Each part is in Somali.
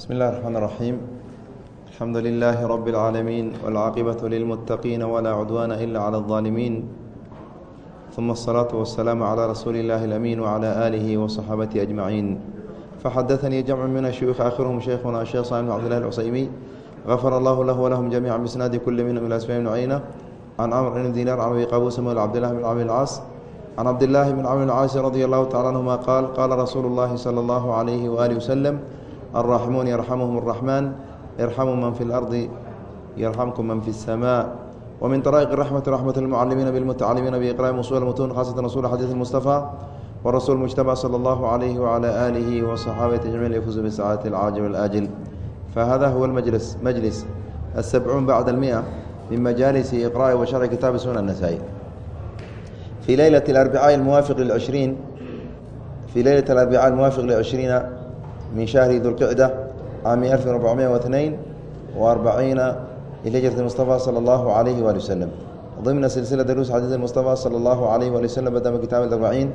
بسم الله الرحمن الرحيم الحمد لله رب العالمين والعاقبة للمتقين ولا عدوان إلا على الظالمين ثم الصلاة والسلام على رسول الله الأمين وعلى آله وصحابته أجمعين فحدثني جمع من الشيوخ آخرهم شيخنا الشيخ صالح بن عبد الله العسيمي غفر الله له ولهم جميعا بإسناد كل منهم إلى أسماء بن عيينة عن عمرو بن دينار عن أبي قابوس مولى عبد الله بن عمرو العاص عن عبد الله بن عمرو العاص رضي الله تعالى عنهما قال قال رسول الله صلى الله عليه وآله وسلم الراحمون يرحمهم الرحمن ارحموا من في الأرض يرحمكم من في السماء ومن طرائق الرحمة رحمة المعلمين بالمتعلمين بإقراء أصول المتون خاصة رسول حديث المصطفى والرسول المجتبى صلى الله عليه وعلى آله وصحابته أجمعين يفوز بالسعادة العاجل والآجل فهذا هو المجلس مجلس السبعون بعد المئة من مجالس إقراء وشرع كتاب سنن النسائي في ليلة الأربعاء الموافق للعشرين في ليلة الأربعاء الموافق للعشرين من شهر ذو القعدة عام 1442 لهجرة المصطفى صلى الله عليه وآله وسلم ضمن سلسلة دروس حديث المصطفى صلى الله عليه وآله وسلم بدأ كتاب الأربعين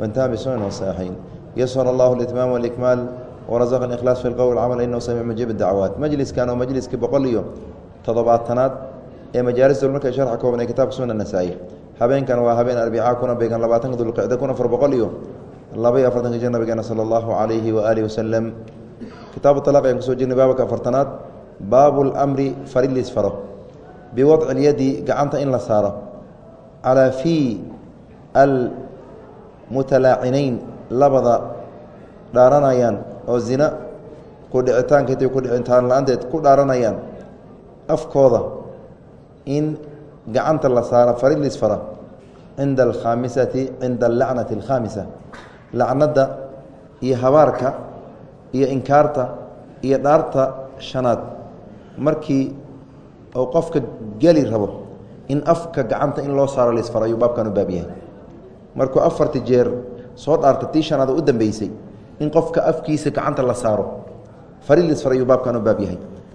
وانتهى بالسنن والصحيحين يسر الله الإتمام والإكمال ورزق الإخلاص في القول والعمل إنه سميع مجيب الدعوات مجلس كان مجلس كبقليو تضباطنات ee majaalista markay sharxa kooban ee kitaabka sunan nasaa-i habeenkan waa habeen arbicaa kuna beegan labaatanka dulqicda kun afar boqol iyo laba iyo afartanka jir nabigeena sala allahu calayhi waaalihi wasalam kitaabu talaq ayaan ku soo jirnay baabka afartanaad baabu lmri faridlis faro biwadci lyadi gacanta in la saaro calaa fii almutalaacinayn labada dhaaranayaan oo zina ku dhicitaankeed ku dhicitaan la'aanteed ku dhaaranayaan afkooda in gacanta la saaro faridlis fara cinda alkhaamisati cinda allacnati alkhaamisa lacnadda iyo habaarka iyo inkaarta iyo dhaarta shanaad. Markii uu qofka geli rabo in afka gacanta in loo saaro lisfar ayuu baabkan u baab markuu afarti jeer soo dhaarta tii shanaad u dambeysay in qofka afkiisa gacanta la saaro faridlisfar ayuu baabkan u baab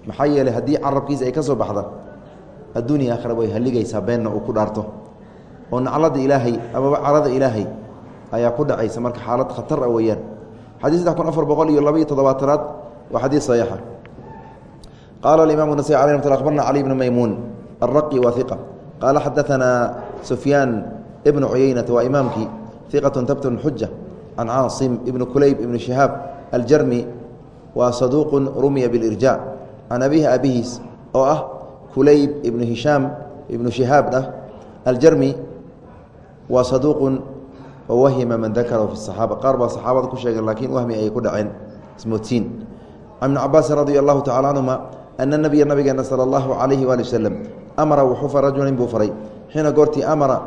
maxaa yeeley haddii carabkiisa ay ka soo baxda adduuniya aakhira way halligaysaa beenna uu ku dhaarto. Oo naclada ilaahay amaba carada ilaahay ayaa ku dhacaysa marka xaalad khatar ah weeyaan. Xadii saddex kun afar boqol iyo laba toddobaatanaad waa xadiis saxiixa. Qaala alimamu nasai alay mt abarna cali bnu maymuun alraqi waa iqa qaala xadaanaa sufyaan ibnu cuyeynata waa imaamkii iqatu tabtun xuja can caasim ibni kulayb ibni shihaab aljarmi waa saduuqu rumiya bilirja. Can abihi abihiis oo ah kulayb ibnu hishaam ibnu shihaab ah aljarmi waa saduuqun oo wahima man dakarahu fi saxaaba qaar baa saxaabada ku sheegeen laakiin wahmi ayay ku dhaceen ismoodsiin can ibni cabaasin radia allahu tacala canhuma ana nabiya nabigeena sala allahu calayhi waali wasalam amara wuxuu fara rajulan buu faray xiina goortii amara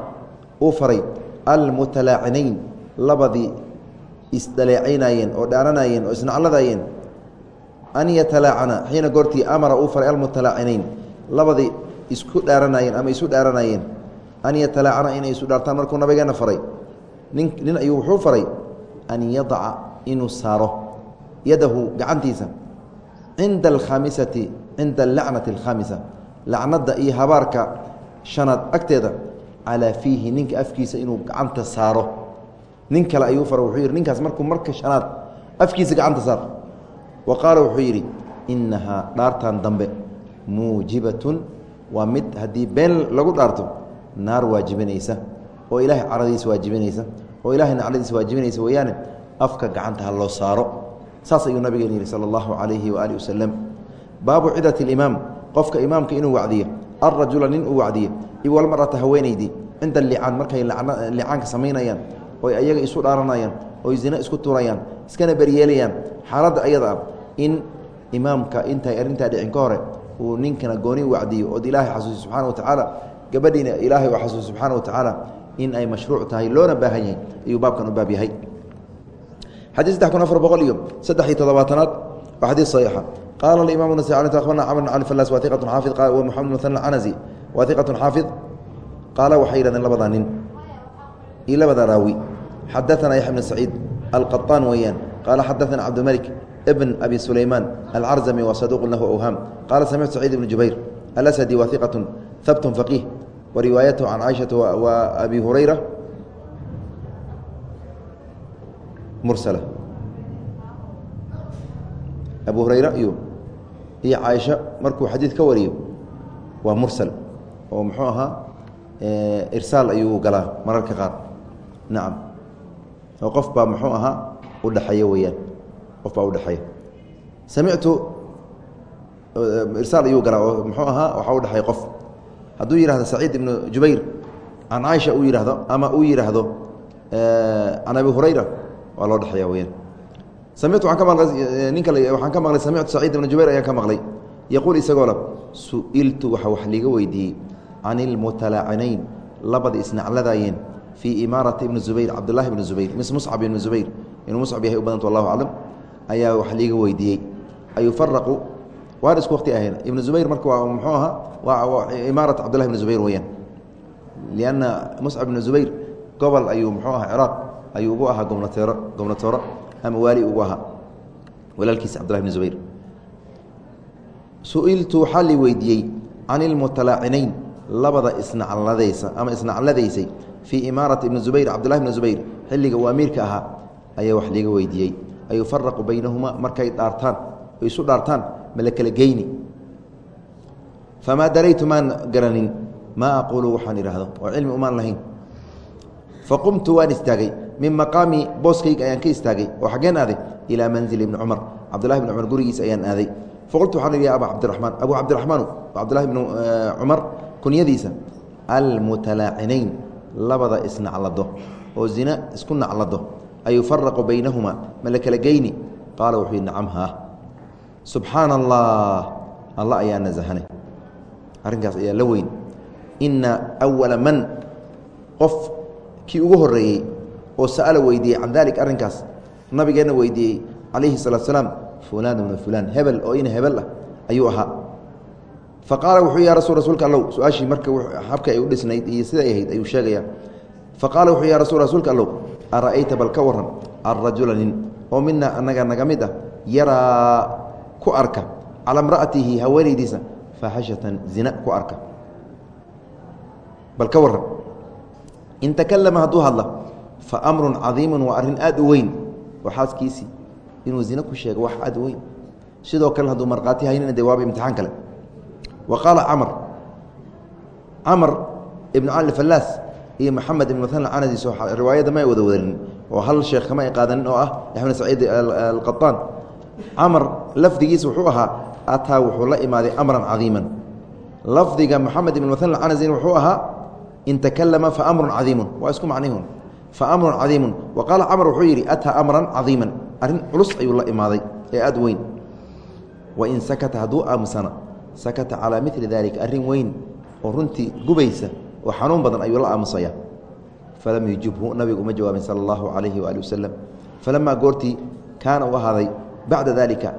uu faray almutalaacinayn labadii isdhaleecaynayeen oo dhaaranayeen oo isnacladayeen an yatalaacana xiina goortii amara uu faray almutalaacinayn labadii isku dhaaranayeen ama isu dhaaranayeen an yatalaacana inay isu dhaartaan markuu nabigeena faray nin nin ayuu wuxuu faray an yadaca inuu saaro yadahu gacantiisa cinda alkhaamisati cinda allacnati alkhaamisa lacnadda iyo habaarka shanaad agteeda calaa fiihi ninka afkiisa inuu gacanta saaro. Nin kale ayuu faray wuxuu yidhi ninkaas markuu marka shanaad afkiisa gacanta saar. Wa qaala wuxuu yidhi innahaa dhaartan dambe muujibatun waa mid haddii been lagu dhaarto naar waajibinaysa oo ilaahay caradiisa waajibinaysa oo ilahay nacladiisa waajibinaysa weeyaane afka gacanta loo saaro. Saas ayuu nabigeen yihi sala allahu calayhi waaalih wasalam baabu cidati alimaam qofka imaamka inuu wacdiyo. Alrajula nin uu wacdiyo. Iwalmarata haweenaydii cinda licaan markay licaanka samaynayaan oy ayaga isu dhaaranayaan oy zino isku turayaan iskana beryeelayaan xaaladda ayada ah in imaamka intay arrintaa dhicin ka hore uu ninkana gooni wacdiyo ood ilaahay xasuusi subxana wa tacaala gabadhiina ilaahay u xasuusi subxaana wa tacaala in ay mashruuc tahay loona baahan yahay ayuu baabkan u baab yahay. Xadii saddex kun afar boqol iyo saddex iyo toddobaatanaad waa xadiis saxiixa. Qaala alimamu nasai alay akhbarna camr bn cali falas waa iqatun xaafid wa moxamed muhana canasi waa iqatun xaafid. Qaala waxay yihahdeen labadaa nin iyo labadaa raawi xadaana yaxya bn saciid alqaطaan weeyaan. Qaala xadaana cabdimalik bn abi sulaymaan alcarzami waa saduuq lahu awhaam qaala samictu saciid ibn jubayr alasadi waa iqatu habtun faqiih wa riwaayatahu can caaishata wa abi hurayra mursala abu hurayra iyo iyo caaisha markuu xadiid ka wariyo waa mursal oo muxuu ahaa irsaal ayuu galaa mararka qaar nacam oo qof baa muxuu ahaa udhexeeya weeyaan qof baa udhexeeya samictu irsaal ayuu galaa oo muxuu ahaa waxaa udhexeeya qof hadduu yihahdo saciid ibnu jubayr can caaisha uu yihahdo ama uu yidhaahdo can abi hurayra waa loo dhexeeya weyaan samictu waan ka maqlay nin kale waxaan ka maqlay samictu saciid ibnu jubayr ayaan ka maqlay. Yaquul isagoo le su'iltu wax liiga weydiiyey. Can ilmutalaacinayn labada isnacladaayeen fii imaarati ibni zubayr cabdullahi ibni zubayr mis muscab ibni zubayr. Inuu muscab yahay u badanta wallahu aclam ayaa wax liiga weydiiyey. Ayufaraqu waan isku waqti ahayn ibnu zubayr marka waa muxuu ahaa? Waa imaarat cabdullahi ibni zubayr weyaan lianna muscab ibni zubayr gobol ayuu muxuu ahaa ciraaq ayuu ugu ahaa gobnateero gobnatooro ama waali ugu ahaa. Walaalkiisa cabdullahi ibni zubayr. Su'iltu waxaa li weydiiyey can ilmutalaacinayn labada isnacladaysa ama isnacladaysay fii imaarati ibni zubayr cabdullahi ibni zubayr xilliga uu amiirka ahaa ayaa wax liiga weydiiyey. Ayufaraqu baynahumaa markay dhaartaan isu dhaartaan ma la kala geyni. Famaa daraytu maan garanin maa aquulu waxaan idhaahdo oo cilmi umaan lahayn. Faqumtu waan istaagay min maqaami booskayga ayaan ka istaagay oo xaggeen aaday ilaa manzili ibni cumar. Cabdullahi bni cumar gurigiisa ayaan aaday. Faqultu waxaan idhi aba cabdiraxmaan abu cabdiraxmaanu cabdullahi bni cumar kunyadiisa almutalaacinayn labada isnaclado oo zina isku naclado ayufaraqu baynahumaa ma la kala geyni? Qaala wuxuu yidhi nacam haa subxaana allah alla ayaa nasahanay arrinkaas ayaa la weyn. Ina awala man qof kii ugu horeeyey oo sa'ala weydiiyey can dalik arrinkaas nabigeenna weydiiyey calayhi salaatu salaam fulaan bnu fulaan hebel oo ina hebel ah ayuu ahaa. Fa qaala wuxuu ya rasul rasuulka allow. Su'aashii marka habka ay u dhisnayd iyo siday ahayd ayuu sheegaya fa qaala wuxuu ya rasul rasuulka allow ara'ayta bal ka waran arajula nin oo mina anaga naga mid ah yaraa ku arka calaa imra'atihi haweenaydiisa faaxishatan zina ku arka. Bal ka waran in takalama hadduu hadla fa amrun cadiimun waa arrin aad u weyn. Oo xaaskiisii inuu zina ku sheego wax aad u weyn. Sidoo kale hadduu markhaati haynina dee waaba imtixaan kale. Wa qaala camr camr ibnu cali fallaas iyo maxamed ibn muthan canadiis riwaayadda ma ay wada wadanin oo hal sheekh kama ay qaadanin oo ah yaxmed saciid alqaطaan camr lafdigiisa wuxuu ahaa ataa wuxuu la imaaday amran cadiiman. Lafdiga moxamed ibn muthan canazin wuxuu ahaa in takalama faamrun cadiimun. Waa isku macnihun faamrun cadiimun. Wa qaala camr wuxuu yidhi ataa amran cadiiman. Arrin culus ayuu la imaaday ee aad weyn. Wain sakata hadduu aamusana sakata calaa mili dalika arrin weyn oo runtii gubaysa oo xanuun badan ayuu la aamusaya. Falam yujibhu nabigu uma jawaabin sala allahu calayhi waali wasalam falamaa goortii kaana u ahaaday bacda dalika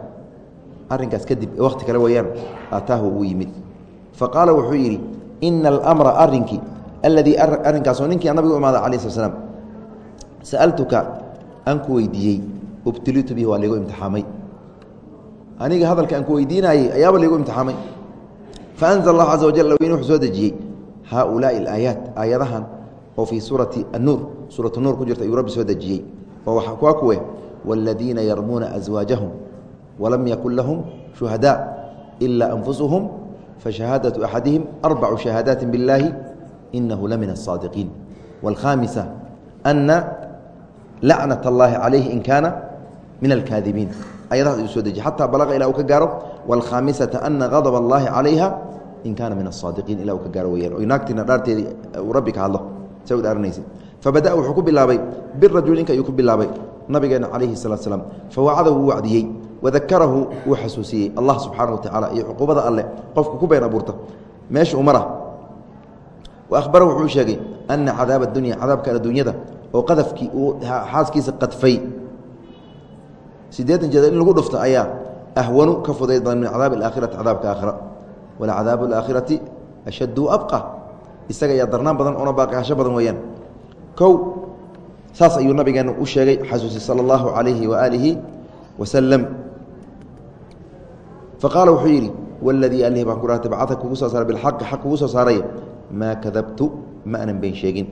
arrinkaas kadib wakhti kale weeyaan aataahu uu yimid. Fa qaala wuxuu yidhi ina almra arrinkii alladii arrinkaasoo ninkii nabigu u imaaday cala slat slam sa'altuka aan ku weydiiyey ubtilitu bihi waa liigu imtixaamay. Aniga hadalka aan ku weydiinaayey ayaaba liigu imtixaamay. Faanzl allah caza wajal in wuxuu soo dejiyey. Haaulaai alaayaat aayadahan oo fii suurati annuur suuratu nuur ku jirta ayuu rabbi soo dejiyey. Oo kuwa kuwe wاladiina yarmuuna aswaajahum walam yakun lahum shuhadaa ila anfusuhum fashahaadaةu axadihim arbacu shahaadaati biاllaahi inahu la min الصaadiqiin wاlkhaamisa ana lacnaة اllahi calayhi in kaana min alkaadibiin ayadahaas ayuu soo dejiyey xataa balaqa ilaa uu ka gaaro wاlkhaamisata ana gadb اllahi calayha in kaana min asaadiqiin ilaa uu ka gaaro weyaan oy naagtiina dhaarteedii uu rabbi ka hadlo sa u dhaaranaysa fabada wuxuu ku bilaabay birajul ninka ayuu ku bilaabay nabigeena calayhi salatu slam fawacadahu wuu wacdiyey wadakarahu wuu xasuusiyey. Allah subxaana watacaala iyo cuquubada alleh qofku ku been abuurta meesha u mara wa wuxuu sheegay ana cadaaba adunya cadaabka adduunyada oo qadafkii uu xaaskiisa qadfay. Siddeetan jeeda in lagu dhufto ayaa ahwanu ka fudayd badan min cadaabi alaakhirati cadaabka aakhira. Walcadaabu alaakhirati ashaddu abqa. Isaga ayaa darnaan badan oona baaqihasho badan weeyaan. Kow saas ayuu nabigeena u sheegay xasuusi sala allahu calayhi waaalihi wasalam faqaala wuxuu yidhi waladii alihi baan ku dhaartay kugu soo saaray bilxaqi xaq kugu soo saaraya maa kadabtu ma anan been sheegin.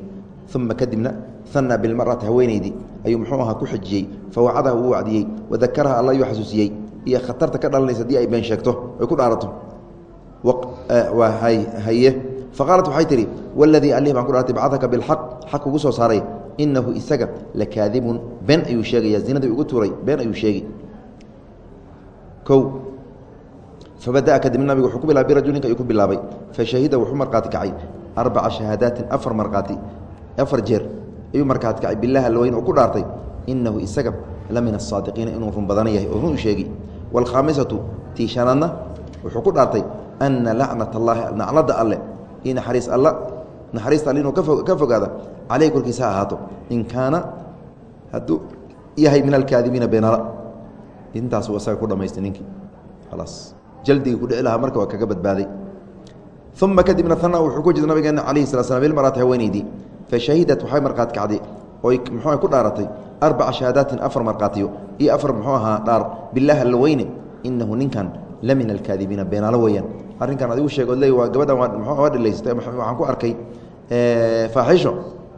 Uma kadibna hanaa bilmarati haweenaydii ayuu muxuu ahaa ku xijiyey fawacadaha uu wacdiyey wadakaraha alla yuu xasuusiyey iyo khatarta ka dhalanaysa haddii ay been sheegto ay ku dhaarato. Haye. Faqaalat waxay tihi waladii alih baan ku dhaartay bacadaka bilxaq xaq kugu soo saaray inahu isaga lakaadibun been ayuu sheegaya zinadii ugu tuuray been ayuu sheegi o fabadaa kadib nabiga wuxuu ku bilaabay birajulinka ayuu ku bilaabay. Fashahida wuxuu markhaati kacay arbaca shahaadaatin afar markhaati afar jeer. Ayuu markhaati kacay bilah alweyn oo ku dhaartay. Inahu isaga la min asaadiqiina inuu run badan yahay oo run u sheegi waalkhaamisatu tii wuxuu ku dhaartay ana lacnat allaahi naclada alle i naxariis alla naxariista alle inuu ka fogaada caleyh korkiisa ha ahaato in kaana hadduu yahay min alkaadibiina beenala intaasuu isaga ku dhamaystay ninkii khalaas jaldigii ku dhici lahaa marka waa kaga badbaaday uma kadibna ana wuxuu ku jira nabigeena calayhi sala slam bilmaraati haweeneydii fashahidat waxay markhaati kacday oy muxuu ku dhaaratay arbaca shahaadaatin afar markhaatiyo iyo afar muxuu ahaa dhaar bilaah alla weyne inahu ninkan la min alkaadibiina beenaalo weeyaan arrinkan adigu sheeg od le waa gabadhan waa dhilaysatay waxaan ku arkay faaxisho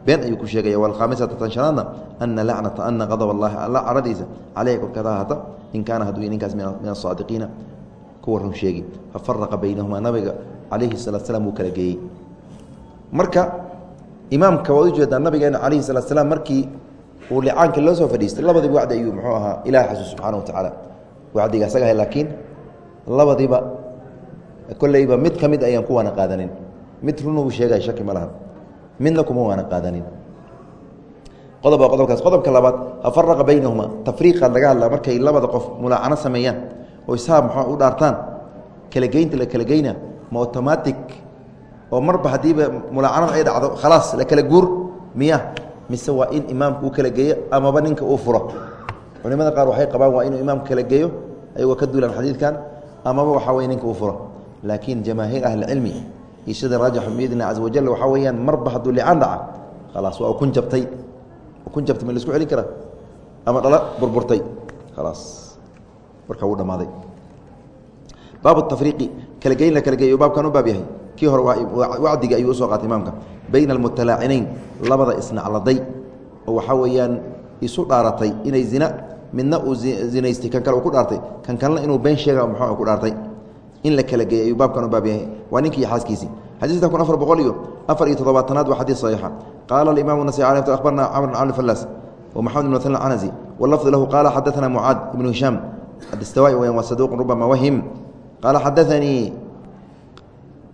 been ayuu ku sheegaya waalkhaamisata tan shanaadna ana lacnata ana qadab allahi alla caradiisa caleyha korkaada ahaata in kaana hadduu ninkaas min asaadiqiina kuwa run sheegi fafaraqa baynahumaa nabiga calayhi salaat slam wuu kala geeyey. Marka imaamka waad u jeedaa nabigeena calayhi salaat slaam markii uu licaanka loo soo fadhiistay labadiiba wacdi ayuu muxuu ahaa ilaah xasuus subxaana wa tacaala. Wacdiga asaga ahay laakiin labadiiba kolleyba mid ka mid ayaan ku waana qaadanin. Mid run uu shaki ma laha midna kuma waana qaadanin. Qodob waa qodobkaas. Qodobka labaad afaraqa baynahuma. Tafriiqaad laga hadlaa markay labada qof mulaacano sameeyaan oo isaab maxaa u dhaartaan? Kala geynta la kala geyna ma automatic? Oo marba haddiiba mulaacanada ay dhacdo khalaas la kala guur miya mise waa in imaamku uu kala geeyo amaba ninka uu furo. Culimada qaar waxay qabaan waa inuu imaamka kala geeyo ayagoo ka duulaan xadiidkan amaba waxaa weye ninka uu furo. Laakiin jamaahiir ahlicilmi iyo sida biidni caza wajal waxaa weeyaan marba hadduu licaan dhaca khalaas waa ukun jabtay. Ukun jabtay ma la isku celin karaa? Ama dhala burburtay? Khalaas. Marka wuu dhammaaday. Baabu tafriiqi. Kala geyn la kala geeyo baabkan u baab yahay. Kii hore wacdiga ayuu u soo qaatay imaamka. Bayna almutalaacinayn labada isnacladay oo waxaa weeyaan isu dhaaratay inay zina midna uu zinaystay kan kale uu ku dhaartay. Kan kalena inuu been sheega muxuu ku dhaartay in la kala geey ayuu baabkan u baab yahay. Waa ninkii xaaskiisii. Xadiikan kun afar boqol iyo afar iyo toddobaatanaad waa xadiis saxiixa. Qaala alimaam nasai al akhbarna camr bn cali fallaas wamaxamed ibn sl canasi walafdu lahu qaala xadaana mucaad ibnu hishaam adistawai weyaan waa saduuqun rubama wahim. Qaala xadaanii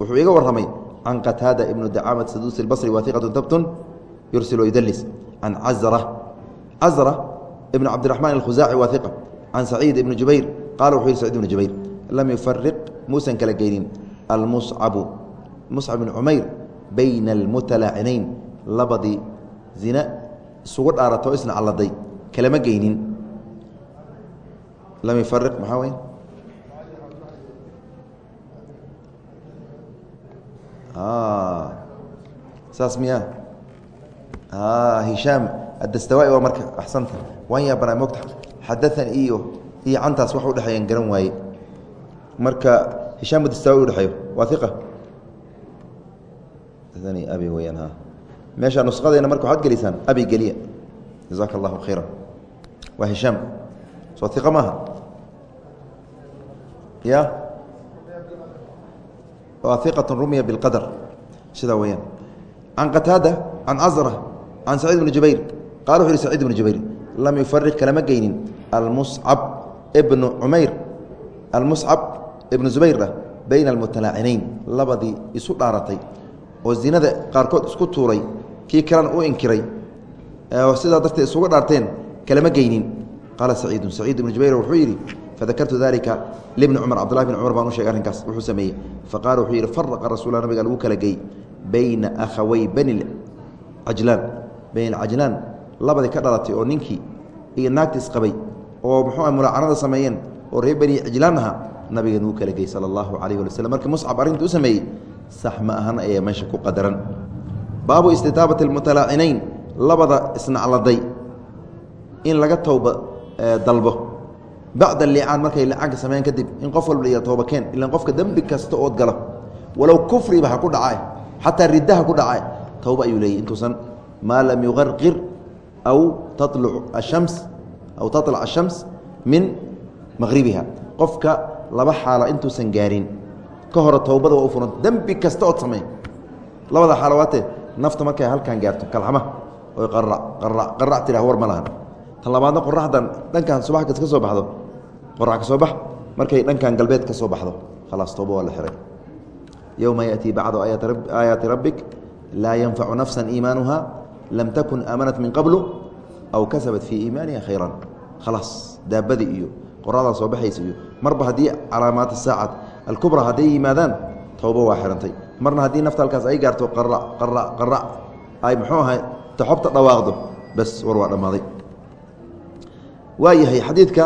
wuxuu iga warramay can qataada ibnu dacaamad saduusi basri wa iqatu tabtun yursil wayudalis can cazra cazra ibnu cabdiraxmaan alkhusaaci waa iqa can saciid ibni jubayr qala wuxuu yihi sacid ibnu jubayr lam yufariq muusan kala geynin. Almuscabu muscab bn cumayr bayna اlmutalaacinayn labadii zina isugu dhaarato isna calladay kalama geynin. Lam yufariq maxaa wey saas miya hishaam adastawai waa marka axsanta waan yaabana mogta xadaan iyo iyo cantaas wax udhexeeyan garan waaye marka hishaam adastawai udhexeeyo waa iqa abi weyaan meesha nusqadeena marka waxaad gelisaan abi geliya. Jazaaka allahu khayra waa hishaam soo ya? Waa rumiya biاlqadr sidaa weyaan can qataada can casra can saciid bni jubayr. Qala wuxu yhi saciid bni jubayr lam yufariq kalama geynin. Almuscab bnu cumayr almuscab ibnu zubayr ah bayna almutalaacinayn labadii isu dhaaratay oo zinada qaarkood isku tuuray kii kalena u inkiray sidaa darteed isuga dhaarteen kalama geynin. Qaala saciidun saciid ibnu jubayr wuxuu yidhi fadakartu dalika libni cumar cabdulahi bn cumar baan u shegay arrinkaas wuxuu sameeyey. Faqala wuxuu yidhi faraqa rasuula nabiga lagu kala gey bayna akhawey bani cajlaan bani cajlaan labadii ka dhalatay oo ninkii iyo naagta isqabay oo muxuu mulaacanada sameeyeen oo reer bani cajlaan ahaa nabiga lagu kala gey sala allahu calayh wali slm markii muscab arrinta u sameeyey sax ma ahan ayaa meesha ku qadaran. Baabu istitaabati almutalaacinayn labada isnacladay in laga towba dalbo. Bacda licaan markay licaanka sameeyaan kadib in qof walba la tooba keen ilan qofka dembi kasta ood galo. Walow kufriba ha ku dhacae xataa ridda ha ku dhacae towba ayuu leeyay intuusan maa lam yuqarqir aw taluc ashams aw taطlac ashams min maqribiha qofka laba xaalo intuusan gaarin. Ka hore towbada waa u furanta dembi kasta ood samey labada xaalo waatee nafta markay halkan gaarto kalxama. Oy qarac qarac qarac tiraa war ma lahan. Tan labaadna qoraxdan dhankan subax kas ka soo baxdo. Qorax ka soo bax markay dhankan galbeed ka soo baxdo. Khalaas tooba waa la xihay yowma yaأtii bacdu aayaati rabbik laa yanfacu nafsa iimaanuha lam takun aamanat min qablu aw kasabat fii iimaaniha khayran. Khalaas daabadii iyo qoraxdaa soo baxaysa iyo marba haddii calaamaata saacad alkubra hadday yimaadaan towbo waa xihantay marna haddii nafta halkaas ay gaarto qarac ay muxuu ahay taxobta dhawaaqdo bas war waa dhammaaday. Waayahay xadiidka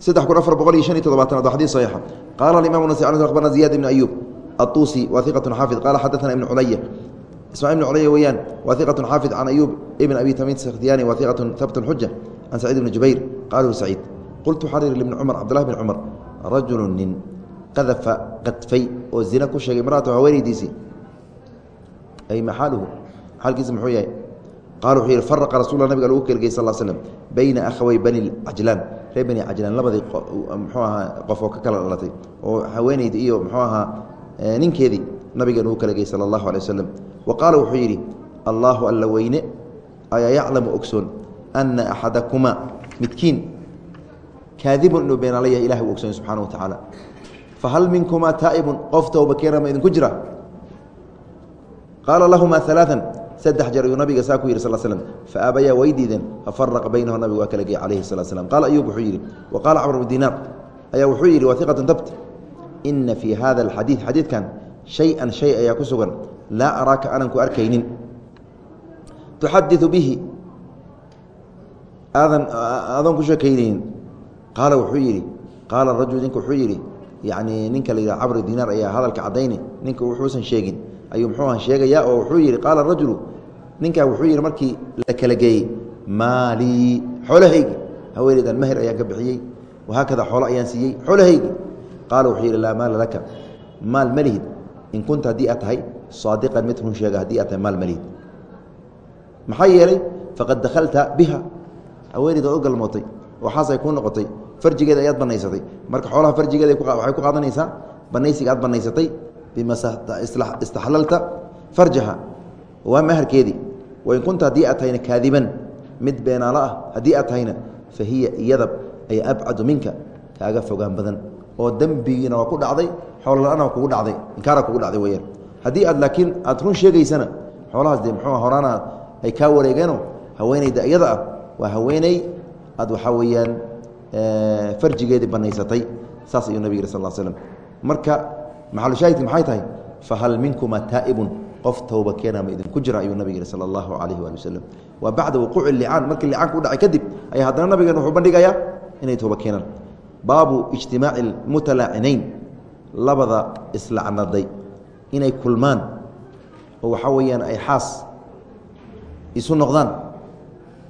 saddex kun afar boqol iyo han iyo todobaatanaad waa xadid saxiixa. Qaala alimam nas abarna ziyad ibn ayuub aلطuusi wa xaafid. Qaala xadaana ibn culaya ismaail ibn culya weyaan wa iqat xaafid can ayuub ibn abi tamid skhtiyani wa iqat habt xuja can saciid ibn jubayr qultu xarir ibn cumar cabdulahi bn cumar rajulu nin qadafa qadfay oo zina ku sheegay imraata haweenaydiisii ay maxaaluhu xaalkiisa muxuu yahay? Qala wuxuu yihi faraqa rasul nabiga lagu kelgey sal slm bayna akhawey bani cajlaan reer bani cajlaan labadii mxuu ahaa qof oo ka kala dhalatay oo haweeneydi iyo mxuu ahaa ninkeedii nabigan uu kala gey sala allahu alay waslem wa qaala wuxuu yidhi allaahu alla weyne ayaa yaclamu ogsoon ana axadakumaa midkiin kaadibun inuu beenaala yahay ilahi uu ogsoon subxana wa tacaala. Fahal minkumaa taa'ibun qof towba keena ma idinku jira? Qaala lahumaa alaaan saddex jeer ayuu nabiga saa ku yidhi sal slm faabayaa way diideen fafaraqa baynahu nabigu waa kala gey calayhi sala slam qaala ayuub wuxuu yidhi wa qaala camr bnu dinaar ayaa wuxuu yidhi wahiqatun dabt ina fii hada alxadiid xadiidkan shay-an shay ayaa ku sugan laa araaka aanan ku arkaynin. Tuxadiu bihi aadan aadoon ku sheekaynaynin qaala wuxuu yidhi qaala rajul ninka wuxuu yidhi yacni ninka la camr dinaar ayaa hadalka caddayni ninka wuxuusan sheegin. Ayuu muxuu aha sheegayaa oo wuxuu yidhi qaala rajulu ninkaa wuxuu yidhi markii la kala geeyey maalii xoolahaygi. Haweeneydan mahir ayaan ka bixiyey. Wahaakada xoolo ayaan siiyey. Xoolahaygi. Qaala wuxuu yidhi laa maala laka. Maal ma lihid. In kunta haddii aad tahay saadiqan mid run sheega haddii aad tahay maal ma lihid. Maxaa yeelay faqad dakhalta biha. Haweeneyda ood u galmootay. Oo xaasay kuu noqotay farjigeeda ayaad banaysatay marka xoolaha farjigeeda waxay ku qaadanaysaa banaysiga aad banaysatay bima istaxlalta farjaha. Waa maharkeedii wain kunta haddii aad tahayna kaadiban mid beenaalo ah haddii aad tahayna fa hiya iyada ay abcadu minka kaaga fogaan badan. Oo dembigiina waa ku dhacday xoolola'aana waa kugu dhacday inkaara kugu dhacday weyaan haddii aad laakiin aad run sheegaysana xoolahaas dee muxuu horaana ay kaa wareegeeno haweeneyda iyada ah waa haweeney aad waxaa weeyaan farjigeedii banaysatay saas ayuu nabig yiri sal slm marka maxalushaahidki maxay tahay? Fahal minkuma taa'ibun qof towba keena ma idinku jira ayuu nabig yihi sala allahu calayhi waali wasalam waa bacda wuquuci licaan markii licaanka u dhacay kadib ayaa haddana nabigeen wuxuu bandhigayaa inay towba keenaan. Baabu ijtimaaci mutalaacinayn labada islacnaday inay kulmaan oo waxaa weeyaan ay xaas isu noqdaan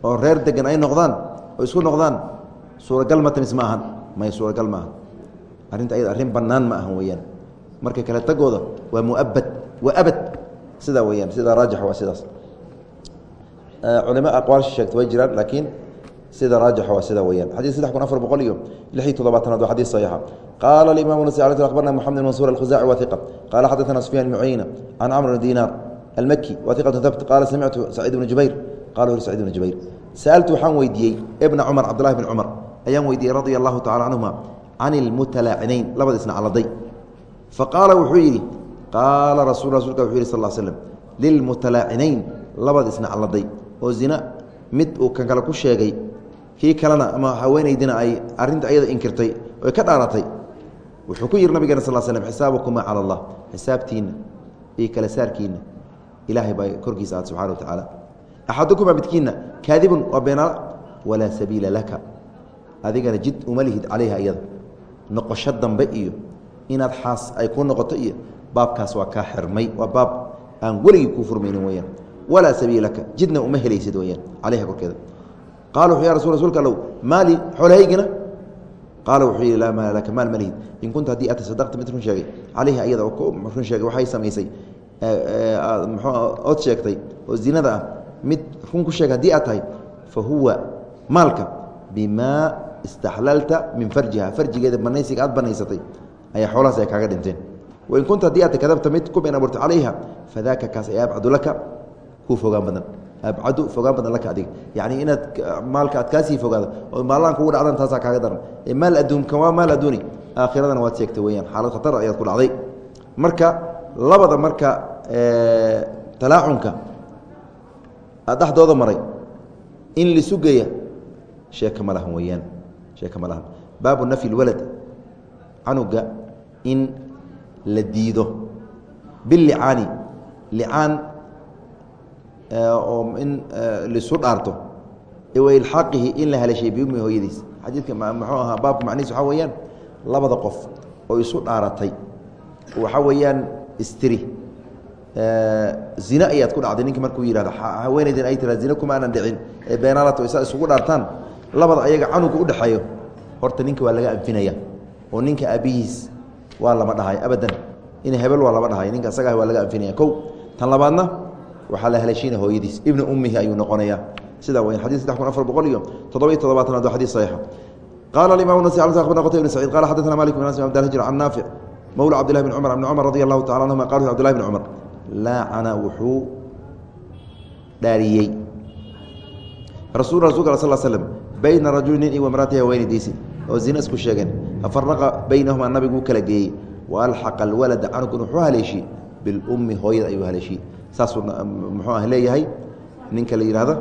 oo reer degan ay noqdaan oo isku noqdaan suuragal matamis ma ahan may suuragal ma ahan arrinta ayada arrin bannaan ma ahan weeyaan. Marka kale tagooda waa muabad waa abad sidaa weyaan sidaa raajix waa sidaas. Culimo aqwaal sheegta way jiraan laakiin sida raajix waa sida weyaan xadid saddex kun afar boqol iyo lix iyo todobaatanaad waa xadid saxiixa. Qaala alimamu nasi alay akhbarna moxamed bin mansuur alkhuzaci wa iqa qaala xadaثana sufyan bn cuyeyna camr bn dinaar almaki wa iqatu habt qaala samictu saciid bn jubayr. Qala uri sacid bn jubayr sa'altu waxaan weydiiyey ibna cumar cabdullahi bn cumar ayaan weydiiyey radia allahu tacala canhuma can ilmutalaacinayn labada isna caladay faqaala wuxuu yidhi qaala rasu rasulka wuxuu yih sal slm lilmutalaacinayn labada isna calladay oo zina mid uu kan kale ku sheegay kii kalena ama haweenaydina ay arinta ayada inkirtay oy ka dhaaratay wuxuu ku yihi nabigeena sal slm xisaabukumaa cala allah xisaabtiinna iyo kala saarkiinna ilaahay baa korkiisa aad subxana wa tacaala axadukumaa midkiinna kaadibun waa beenaala walaa sabiila laka adigana jid uma lihid calayha iyada noqosho dambe iyo inaad xaas ay ku noqoto iyo baabkaas waa kaa xirmay waa baab aan weligii kuu furmaynin weyaan walaa sabiila laka jidna uma helaysid weyaan calayha korkeeda qaala wuxuu ya rasul rsulka allow maali xoolahaygina qaala wuxuu yihi laa maala laka maal ma lihid in kunta haddii aad tasadaqta mid run sheegay calayha iyada run sheegay waxay samaysay mxuu ood sheegtay oo zinada ah mid run ku sheegay haddii aad tahay fa huwa maalka bimaa istaxlalta min farjiha. Farjigeeda banaysiga aad banaysatay ayaa xoolahaas ay kaaga dhinteen. Wain kunta haddii aad kadabta mid ku been abuurta calayha fadaaka kaas ay abcadu laka kuu fogaan badan. Abcadu fogaan badan laka adiga. Yacni inaad maalka aad kaasii fogaado oo maallaan kugu dhacdan taasaa kaaga daran. Maal adduunka waa maal adduuni aakhiradana waad sheegtay weyaan xaalad khatar ayaad ku dhacday. Marka labada marka talaacunka aad dhexdooda maray. In lisu geeya sheeka ma lahan weyaan sheeka ma lahan. Baabu nafyi lwalad canuga in la diido. Bilicaani licaan oo in lisu dhaarto. Ilxaaqihi in la haleeshay biumi hooyadiis. Xadiidka muxuu ahaa baabka macnihiis waxaa weeyaan labada qof oo isu dhaaratay. Waxaa weeyaan istiri zine ayaad ku dhacday ninki markuu yihahdo haweenaydin ay tiraa zine kuma aanan dhicin. Ee beenaalato isa isugu dhaartaan labada ayaga canuga u dhexeeyo horta ninka waa laga anfinaya oo ninka aabihiis waa lama dhahay abadan. In hebel waa lama dhahay ninka asaga waa laga anfinaya kow tan labaadna waxaa la haleeshiina hooyadiis. Ibna ummihi ayuu noqonaya sida weyn xadid saddex kun afar boqol iyo toddoba-iyo toddobaatanaad waa xadis saxiixa. Qala imam nas akhbarna qtay bn sacid qala xadana malik bin anas abd hijr can naafic mawla cabd llahi bn cumar bn cumar radi allahu tacala anhuma qala cbd llahi bn cumar laacana wuxuu dhaariyey. Rasul rasulka sal slm bayna rajuli nin iyo wamraatihi haweenaydiisi oo zina isku sheegeen. Fafaraqa baynahumaa nabiguu kala geeyey. Wa alxaqa alwalada canugun wuxuu haleeshiyey bilummi hooyada ayuu haleeshiyey saasuu muxuu ah leeyahay? Ninka la yihahdo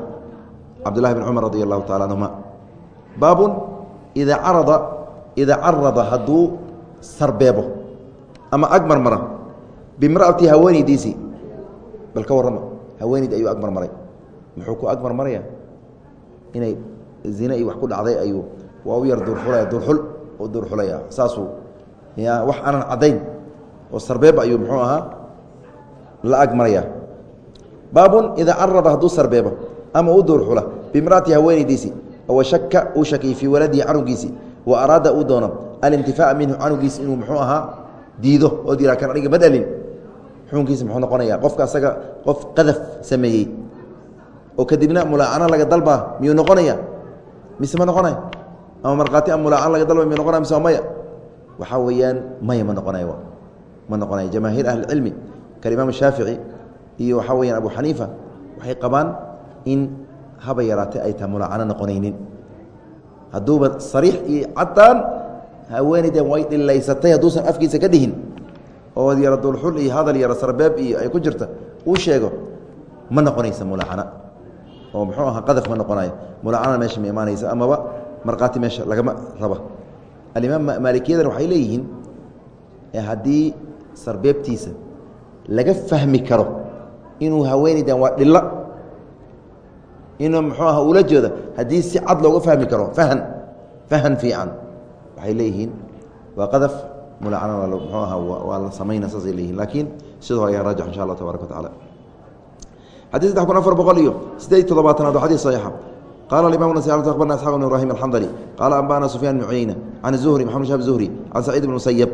cabdullahi bn cumar radi allahu tacala anhuma baabun idaa carada idaa carada hadduu sarbeebo ama agmarmara bimra'ati haweenaydiisii bal ka warrama haweenayd ayuu agmarmaray muxuu ku agmarmaraya inay zine iyo wax ku dhacday ayuu waa u yar duurxulaya duurxul u duurxulaya saasuu wax aanan caddayn oo sarbeeb ayuu muxuu ahaa la agmaraya baabun idaa carada hadduu sarbeebo ama u duurxula bimra'ati haweenaydiisii oo shaka uu shakiyey fii waladihi canugiisii wa araada uu doono alintifaaca minhu canugiisi inuu muxuu ahaa diido oo diraa kan aniga ma dhalin xukunkiisa muxuu noqonaya qofka asaga qof qadaf sameeyey. Oo kadibna mulaacano laga dalbaa miyuu noqonaya mise ma noqonaya? Ama markhaati a mulaacano laga dalba miyuu noqonaya? Mise maya? Waxaa weeyaan maya ma noqonayo ma noqonayo jamaahiir ahlicilmi kalimaam shaafici iyo waxaa weyaan abu xaniifa waxay qabaan in haba yaraatay ay taha mulaacano noqonaynin. Hadduuba sariix iyo caddaan haweenaydan way dhilaysatay hadduusan afkiisa ka dhihin. Oo yaro dulxul iyo hadal yaro sarbeeb iyo ay ku jirta uu sheego ma noqonaysa mulaacana. Oo muxuu ahaa qadaf ma noqonayo mulaacana meesha ma imaanaysa amaba markhaati meesha lagama raba alimaam maalikiyadan waxay leeyihiin haddii sarbeebtiisa laga fahmi karo inuu haweenaydan waa dhilo inuu muxuu aha ula jeedo haddii si cad looga fahmi karo fahan fahan fiican waxay leeyihiin waa qadaf mulaacana muxuu aha waa la samayna saasay leeyihiin laakiin sidoo ayaa raajix insha allah tabaraka wa tacala xadii saddex kun afar boqol iyo sideed toddobaatanaad waa xadis saxiixa qala imam abarna isxaq bn ibrahim alxandali qaala anbana sufyan bn cuyeyna can zuhri maxamed shab zuhri can saciid bn musayab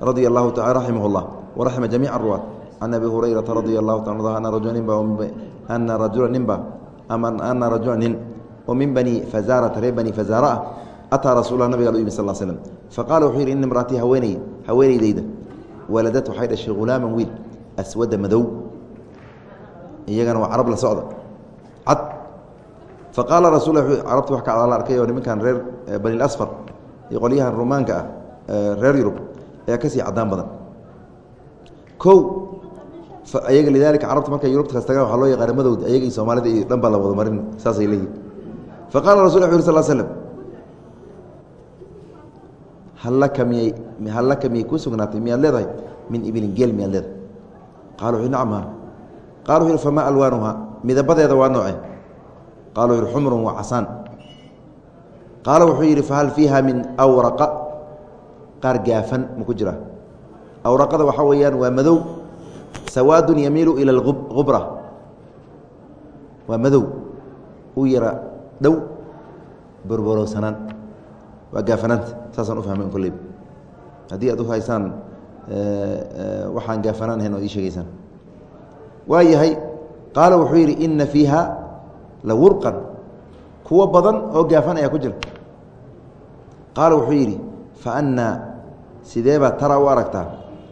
radia allahu taala raximah llah waraxima jamiic aruwaat can abi hurayrata radia allahu taala ana rajula ninba ana rajula ninba ama ana rajula nin oo min bani fazaarata reer bani fazaara ah ataa rasuula nabiga u yimi sal slm faqala wuxuu yidhi in imraatii haweeney haweeneydeyda waladad waxay dhashay hulaaman wiil aswada madow iyagana waa carab la socda cad faqaala rasul carabta wax ka la arkay oo nimankan reer bani asfar iyo qolyahan rumaanka ah reer yurub ayaa ka sii cadaan badan o ayaga lidalika carabta markay yurubta kas tagaan waa loo yaqaana madowda ayaga iyo soomaalida iyo dhan baa la wada marin saasay leeyihiin faqala rasul yh sal slm hallaka miyay hallaka miyay kuu sugnaatay miyaad leedahay? Min ibilin geel miyaad leedahay. Qala wuxu nacam ha qala wuxu yhi famaa alwaanuha midabadeeda waa nooce qala wuxu yhi xumrun waa casaan. Qaala wuxuu yidhi fahal fiiha min awraqa? Qaar gaafan ma ku jira. Awraqada waxaa weeyaan waa madow. Sawaadun yamiilu ila alubra waa madow. U yara dhow. Borborowsanaan waa gaafanaanta saasaan u fahmay kolleyb haddii aad u haysaan waxaan gaafanaan ahayn oad ii sheegeysaan waa yahay qaala wuxuu yidhi ina fiiha la wurqan. Kuwo badan oo gaafan ayaa ku jira. Qaala wuxuu yidhi fa annaa sideebaa taraa u aragtaa?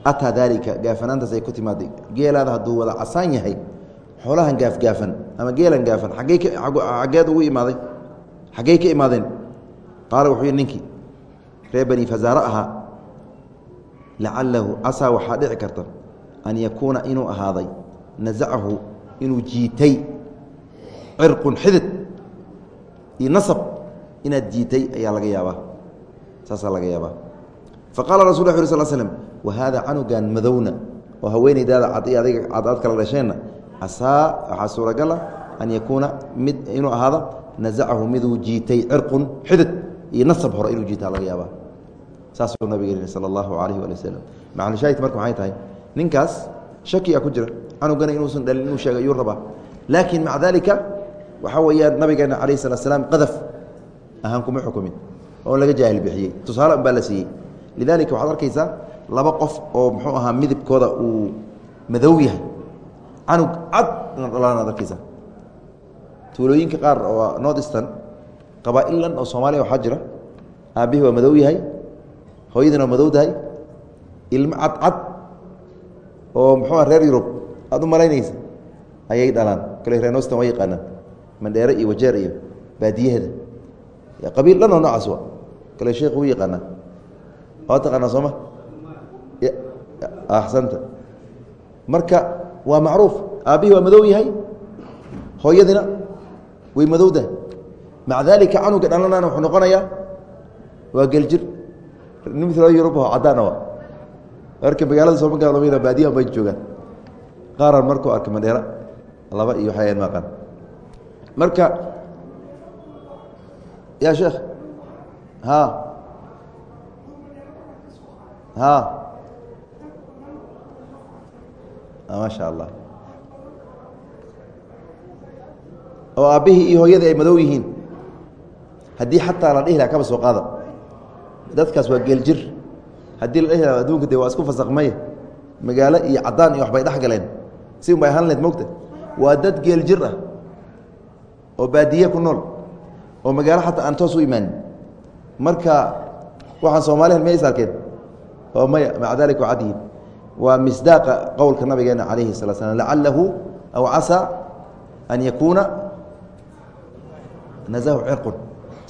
Ataa daalika gaafanaantaas ay ku timaaday geelaada hadduu wada casaan yahay xoolahan gaafgaafan ama geelan gaafan aggeed ugu imaaday xaggey ka imaadeen qaala wuxuu yidhi ninkii reer bani fasaare ahaa lacalahu casaa waxaa dhici karta an yakuuna inuu ahaaday nasacahu inuu jiitay cirqun xidid iyo nasab inaad jiitay ayaa laga yaabaa. Saasaa laga yaabaa. Faqaala rasul uri sl slm wahaada canugan madowna oo haweeneydaada cad iyo adiga cadad kala dhasheenna casaa waxaa suuragala an yakuuna mid inuu ahaado nasacahu miduu jiitay cirqun xidid iyo nasab hore inuu jiitaa laga yaabaa. Saasuu nabig sal allahu alayh ali waslm macalshaahid marka maxay tahay? Ninkaas shakiya ku jira. Canugana inuusan dhalin inuu sheega yuu rabaa. Laakiin maca daalika waxaa weeyaan nabigeena calayh salat slaam qadaf ahaan kuma xukumin oo laga jaahil bixiyey. Tusaale un baa la siiyey. Lidalika waxaad arkaysaa laba qof oo muxuu ahaa midabkooda uu madow yahay. Canug cad dhalaanaad arkaysaa. Tuulooyinka qaar oo northeastern qabaa'ilan oo soomaaliya waxaa jira. Aabbihii waa madow yahay. Hooyadiina waa madow tahay. Ilmo cadcad oo muxuua reer yurub. Aad u malaynaysa. Ayay dhalaan. Kale reer nostan waa yaqaanaan. Mandheere iyo wajeer iyo baadiyaheeda qabiil dhan oo noocaas wa kale sheekh u yaqaanaa waa taqaanaa sooma? Axsanta marka waa macruuf. Aabbihii waa madow yahay. Hooyadina way madowdahay maca daalika canuga dhalanana wuxuu noqonayaa waa geljir. Nimro yurub oo caddaana marka magaalada sooma gaaloobayna baadiyaha bay joogaan. Qaaran markuu arkay mandheera laba iyo waxay maqan. Marka ya sheekh ha ha maasha allah. Oo aabbihii iyo hooyadii ay madow yihiin haddii xataa la dhihi laha kaba soo qaada dadkaas waa geeljir haddii la dhihi laha adduunka de waa isku fasaqmay magaalo iyo caddaan iyo waxbay dhex galeen. Si un bay ahaan lahed mogta waa dad geeljir ah oo baadiye ku nool oo magaalo xataa aan toos u imaanin. Marka waxaan soomaalihan miyay is arkeen oo maya maca dalika waa cadyihin waa misdaaqa qowlka nabigeena calayhi salaa slam lacalahu aw casaa an yakuuna nazahu cirqun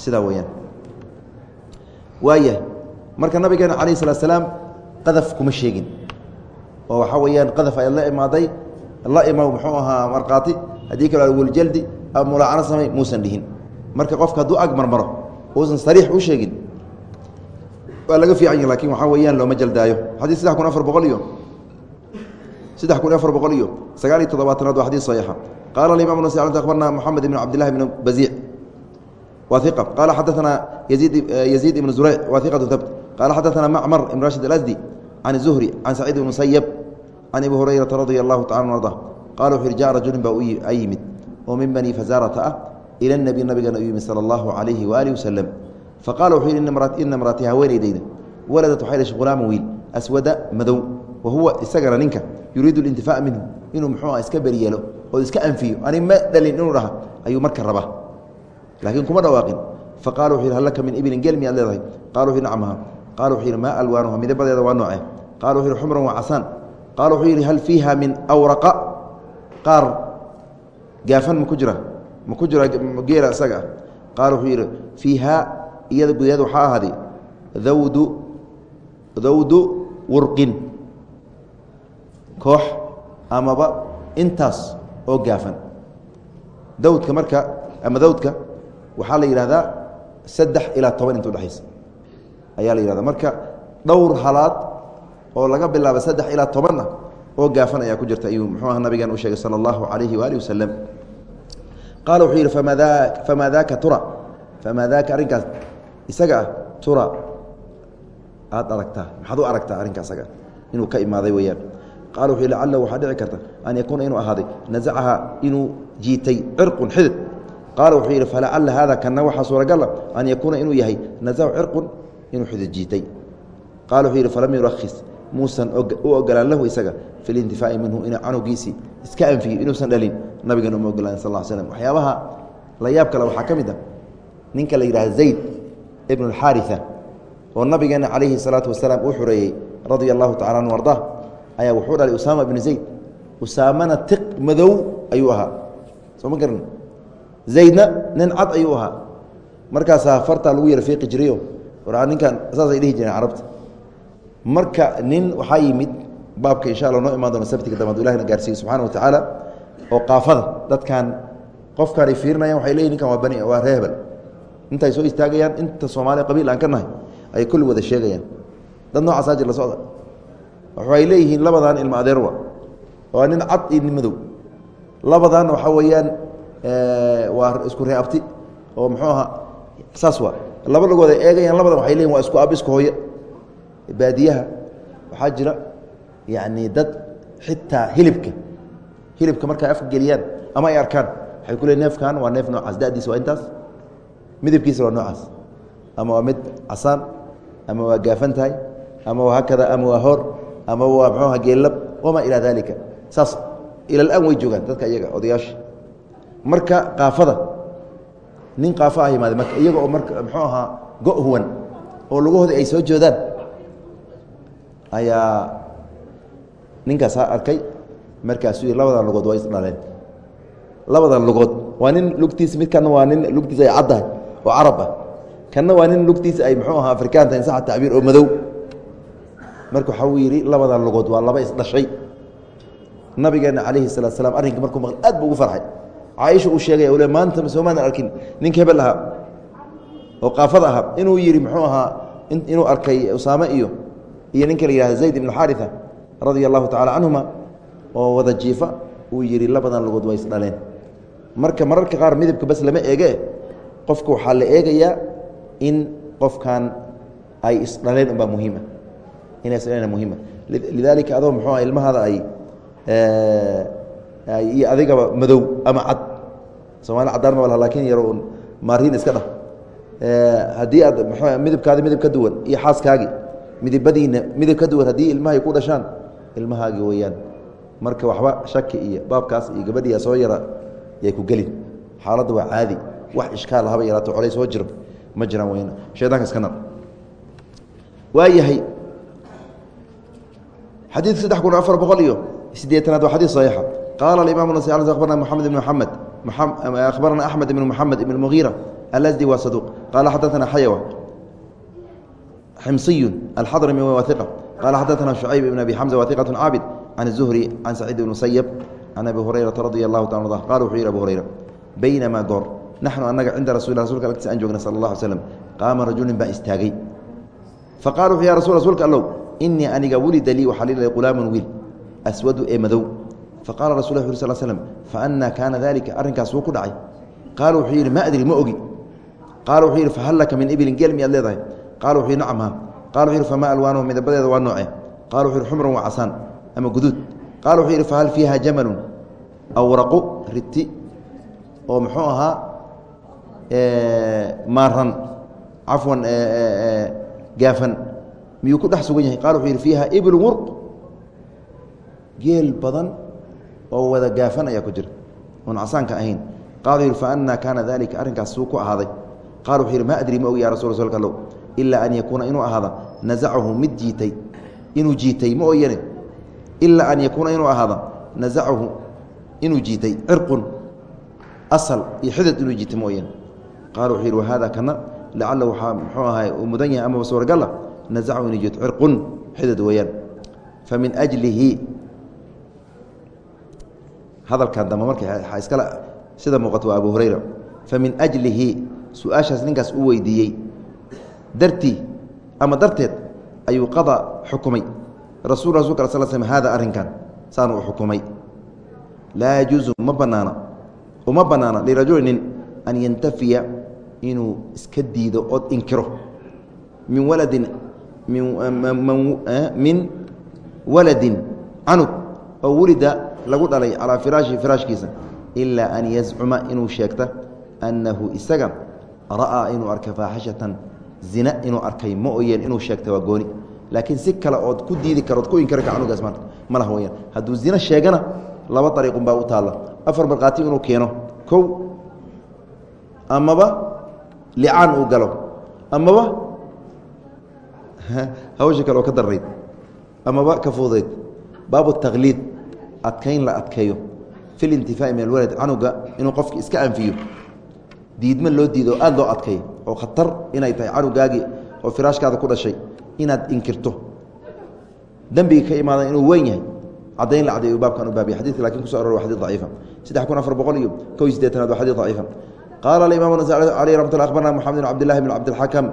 sidaa weeyaan. Waaya marka nabigeena calayh salaa slaam qadaf kuma sheegin. Oo waxaa weeyaan qadaf ay la imaaday la imow muxuu ahaa markhaati haddii kale awaljaldi ama mulaacano samay muusan dhihin. Marka qofka hadduu ag marmaro uusan sariix u sheegin waa laga fiican yahi laakiin waxaa weeyaan looma jaldaayo xadii saddex kun afar boqol iyo saddex kun afar boqol iyo sagaal iyo toddobaatanaad waa xadiis saxiixa. Qaala alimam nas akhbarna moxamed ibn cabdillahi ibn baziic wa iqa qaala xadaثana yaziid ibn zureyc wa iqatu habt qaala xadaثana macmar ibn rashid alasdi can zuhri can saciid ibn musayab can abi hurayrata radia allahu taala an arda qala wuxu yhi ja rajulin baa a yimid oo min bani fasaarata ah ila nebi nabigana u yimid sala allahu calayhi waaalih wasalam faqala wuxuu yidhi ina mraati haweenaydayda waladat waxay dhashay hulaaman wiil aswada madow wa huwa isagana ninka yuriidu اlintifaaca minhu inuu muxuua iska beryeelo oo iska anfiyo ani ma dhalin inuu dhaha ayuu marka raba laakiin kuma dhawaaqin. Faqala wuxu yidhi hal laka min ibilin? Geel miyaad leedahay. Qala wuxu yidhi nacmaha qala wuxuu yidhi maa alwaanuha midabadeeda waa nooce qala wuxu yidhi xumran waa casaan. Qala wuxuu yidhi hal fiiha min awraqa? Qaar gaafan ma ku jira. Ma ku jira geela isaga ah. Qaala wuxuu yidhi fiiha iyada gudaheed waxaa ahaaday dawdu dawdu wurqin. Koox amaba intaas oo gaafan. Dawdka marka ama dawdka waxaa la yidhahdaa saddex ilaa toban inta udhexaysa ayaa la yihahda marka dhowr halaad oo laga bilaaba saddex ilaa tobanna oo gaafan ayaa ku jirta ayuu muxuu aha nabigan u sheegay sala allahu calayhi waaalih wasalam qaala wuxuu yidhi famaa daaka tura? Famaa daaka arrinkaas isaga ah tura. Aad aragtaa maxaad u aragtaa arrinka isaga inuu ka imaaday weyaan qala wuxuu yhi lacallahu waxaa dhici karta an yakuuna inuu ahaaday nazacaha inuu jiitay cirqun xidid qaala wuxuu yidhi falacala haada kana waxaa suuragala an yakuuna inuu yahay nazacu cirqun inuu xidid jiitay qala wuxuu yidhi falam yurakis muusan u ogolaan lahu isaga fi minhu inuu canugiisii iska anfiyo inuusan dhalin nabigan uma ogolaan sal l slm waxyaabaha la yaab kale waxaa ka mid a ninka la yidhaha zayd ibn اlxaaria oo nabigeena calayhi salaatu wasalaam uu xureeyey radia allahu tacala anhu arda ayaa wuxuu dhalay usaama bnu zayd. Usaamana tiq madow ayuu ahaa. Soo ma garan zaydna nin cad ayuu ahaa. Markaasaa fartaa lagu yara fiiqi jirayo war ninkan saasay dhihi jireen carabta. Marka nin waxaa yimid baabka insha alla noo imaan doona sabtiga dambe adu ilahina gaarsiiye subxana wa tacaala oo qaafada dadkan qofkaan ay fiirinayaan waxay leeyihiin ninkan waa bani waa reehbel intaay soo istaagayaan inta soomaaliya qabiil aan ka nahay ayay kulli wada sheegayaan. Dad noocaas ajir la socda. Waxay leeyihiin labadan ilma adeerwa waa nin cad iyo nin madow. Labadanna waxaa weeyaan waa isku reeabti oo muxuu ahaa saas waa. Laba lagood ay eegayaan labadan waxay leeyihiin waa isku ab isku hooye. Baadiyaha waxaa jira yacni dad xitaa hilibka hilibka markay afka geliyaan ama ay arkaan waxay ku leeyiin neefkan waa neef noocaas da'diisa waa intaas midabkiisa waa noocaas. Ama waa mid casaan ama waa gaafan tahay ama waa hakada ama waa hor ama waa mxuuha geellab wamaa ilaa daalika. Saas ila la'aan way joogaan dadka iyaga odayaasha marka qaafada nin qaafo ah yimaade marka iyaga oo marka muxuu ahaa go' huwan oo lugahooda ay soo joodaan ayaa ninkaasaa arkay markaasuu yidhi labadan lugood waa isdhaleen labadan lugood waa nin lugtiisa midkana waa nin lugtiisa ay caddahay oo carab ah. Kanna waa nin lugtiisa ay muxuu ahaa afrikaan tahay insaxa tacbiir oo madow. Marka waxaa uu yidhi labadan lugood waa laba isdhashay nabigeena calayhi salaat slam arrinka markuu maql aad buu ugu farxay caaisha uu sheegaya le maanta soomaadan arkin? Ninka hebel ahaa oo qaafada ahaa inuu yidhi muxuu ahaa inuu arkay usaame iyo iyo ninka la yihahda zayd ibnu xaarisa radia allahu tacala canhuma oo wada jiifa uu yidhi labadan lugood waa isdhaleen marka mararka qaar midabka bas lama eege qofka waxaa la eegayaa in qofkan ay isdhaleen unbaa muhiima. Inay isdhaleen muhiima. Lidaalika adoo muxuu aha ilmahaada ay iyo adigaba madow ama cad. Somaali cadaan ma laha laakiin yaro maariin iska dhah. Haddii aad mxu midabkaadi midab ka duwan iyo xaaskaagi midabadiina midab ka duwan haddii ilmahay ku dhashaan ilmahaagi weeyaan marka waxba shaki iyo baabkaas iyo gabadhiya soo yara yay ku gelin. Xaaladda waa caadi. Wax ishkaal haba yaraato colay soo jiro ma jiraan weyn shaydaanka iska nar. Waa yahay xadiidka saddex kun afar boqol iyo sideetanaad waa xadiid saxiixa qaala imam nas abarna moxamed ibn moxamed akhbarana axmed ibn moxamed ibn mugiira alasdi waa saduuq qaala xadaana xayawa ximsiyu alxadrmi wa iqa qaala xadaana shucayb ibn abi xamza wa iqat caabid can الzuhri can saciid ibn musayab can abi hurayrata radia allahu ta a qala wuxuu yihi abu hurayra baynamaa goor naxnu anaga cinda rasul rasulka agtiisa aan joogna sala اlah alay slm qaama rajulin baa istaagay faqala wuxuu ya rasul rasuulka allow inii aniga wulida lii waxaa liilay qulaamun wiil aswadu ee madow faqala rasul ه sl slm faana kaana dalika arrinkaas wuu ku dhacay qaala wuxuu yidhi ma adri ma ogi qaala wuxuu yidhi fahal laka min iblin geel miyaad leedahay qala wuxuu yidhi nacamha qala wuxuu yidhi famaa alwaanuhu midabadeeda waa nooce qala wuxu yidhi xumran waa casaan ama guduud qala wuxuu yidhi fahal fiiha jamalun awraqu riti oo muxuu ahaa maaran cafwan gaafan miyuu ku dhex sugan yahay qala wuxuu yidhi fiiha iblu wurq geel badan oo wada gaafan ku jira. Oon casaanka ahayn. Qala yidhi faana kaana dalika arrinkaas suu ku ahaaday. Qala wuxuu yidhi ma adri ma og ya rasul rasulka allow ilaa an yakuuna inuu ahaada nazacahu mid jiitay inuu jiitay ma oyane ilaa an yakuuna inuu ahaada nazacahu inuu jiitay cirqun asal iyo xidad inuu jiitay ma oyane qala wuxuu yidhi wahada kana lacala waxaa muxuu ahay uu mudan yahay amaba suuragala nazacahu inuu jiito cirqun xidad weeyaan. Famin ajlihi hadalkan dambe marka iskale sida muuqato waa abu hurayra. Famin ajlihi su'aashaas ninkaas u weydiiyey. Dartii ama darteed ayuu qada xukumay. Rasul rasulka sal slm hada arrinkan saanu u xukumay. Laa yajuusu ma banaana. Uma banaana lirajuli nin an yantafiya inuu iska diido ood inkiro. Min waladin min waladin canug oo wulida lagu dhalay calaa firaashi firaashkiisa ilaa an yazcuma inuu sheegta annahu isaga ra'aa inuu arkay faaxishatan zina inuu arkay ma oyeen inuu sheegta waa gooni. Laakiin si kale ood ku diidi karo od ku inkari kar canugaas maanta ma laha weyaan hadduu zina sheegana laba ariiqun baa u taalla. Afar markhaati inuu keeno kow amaba licaan uu galo amaba hawsha kale oo ka darayd amaba ka fuudayd baabu takliid adkayn la adkeeyo. Fi lintifaa'i min alwalad canuga inuu qofki iska anfiyo. Diidma loo diido aad loo adkay oo khatar inay tahay canugaagii oo firaashkaada ku dhashay inaad inkirto. Dembiga ka imaada inuu weyn yahay. Cadayn la cadayu baabkan u baabiya xadidka laakiin kuso aror wa xadid daciifa kun afar boqol iyo kow iyo sideetanaad waa xadid daciifa ah. qaala alimaam nasai aleyh ramat lla abarna moxamed bn cabdillahi bn cabdilxakam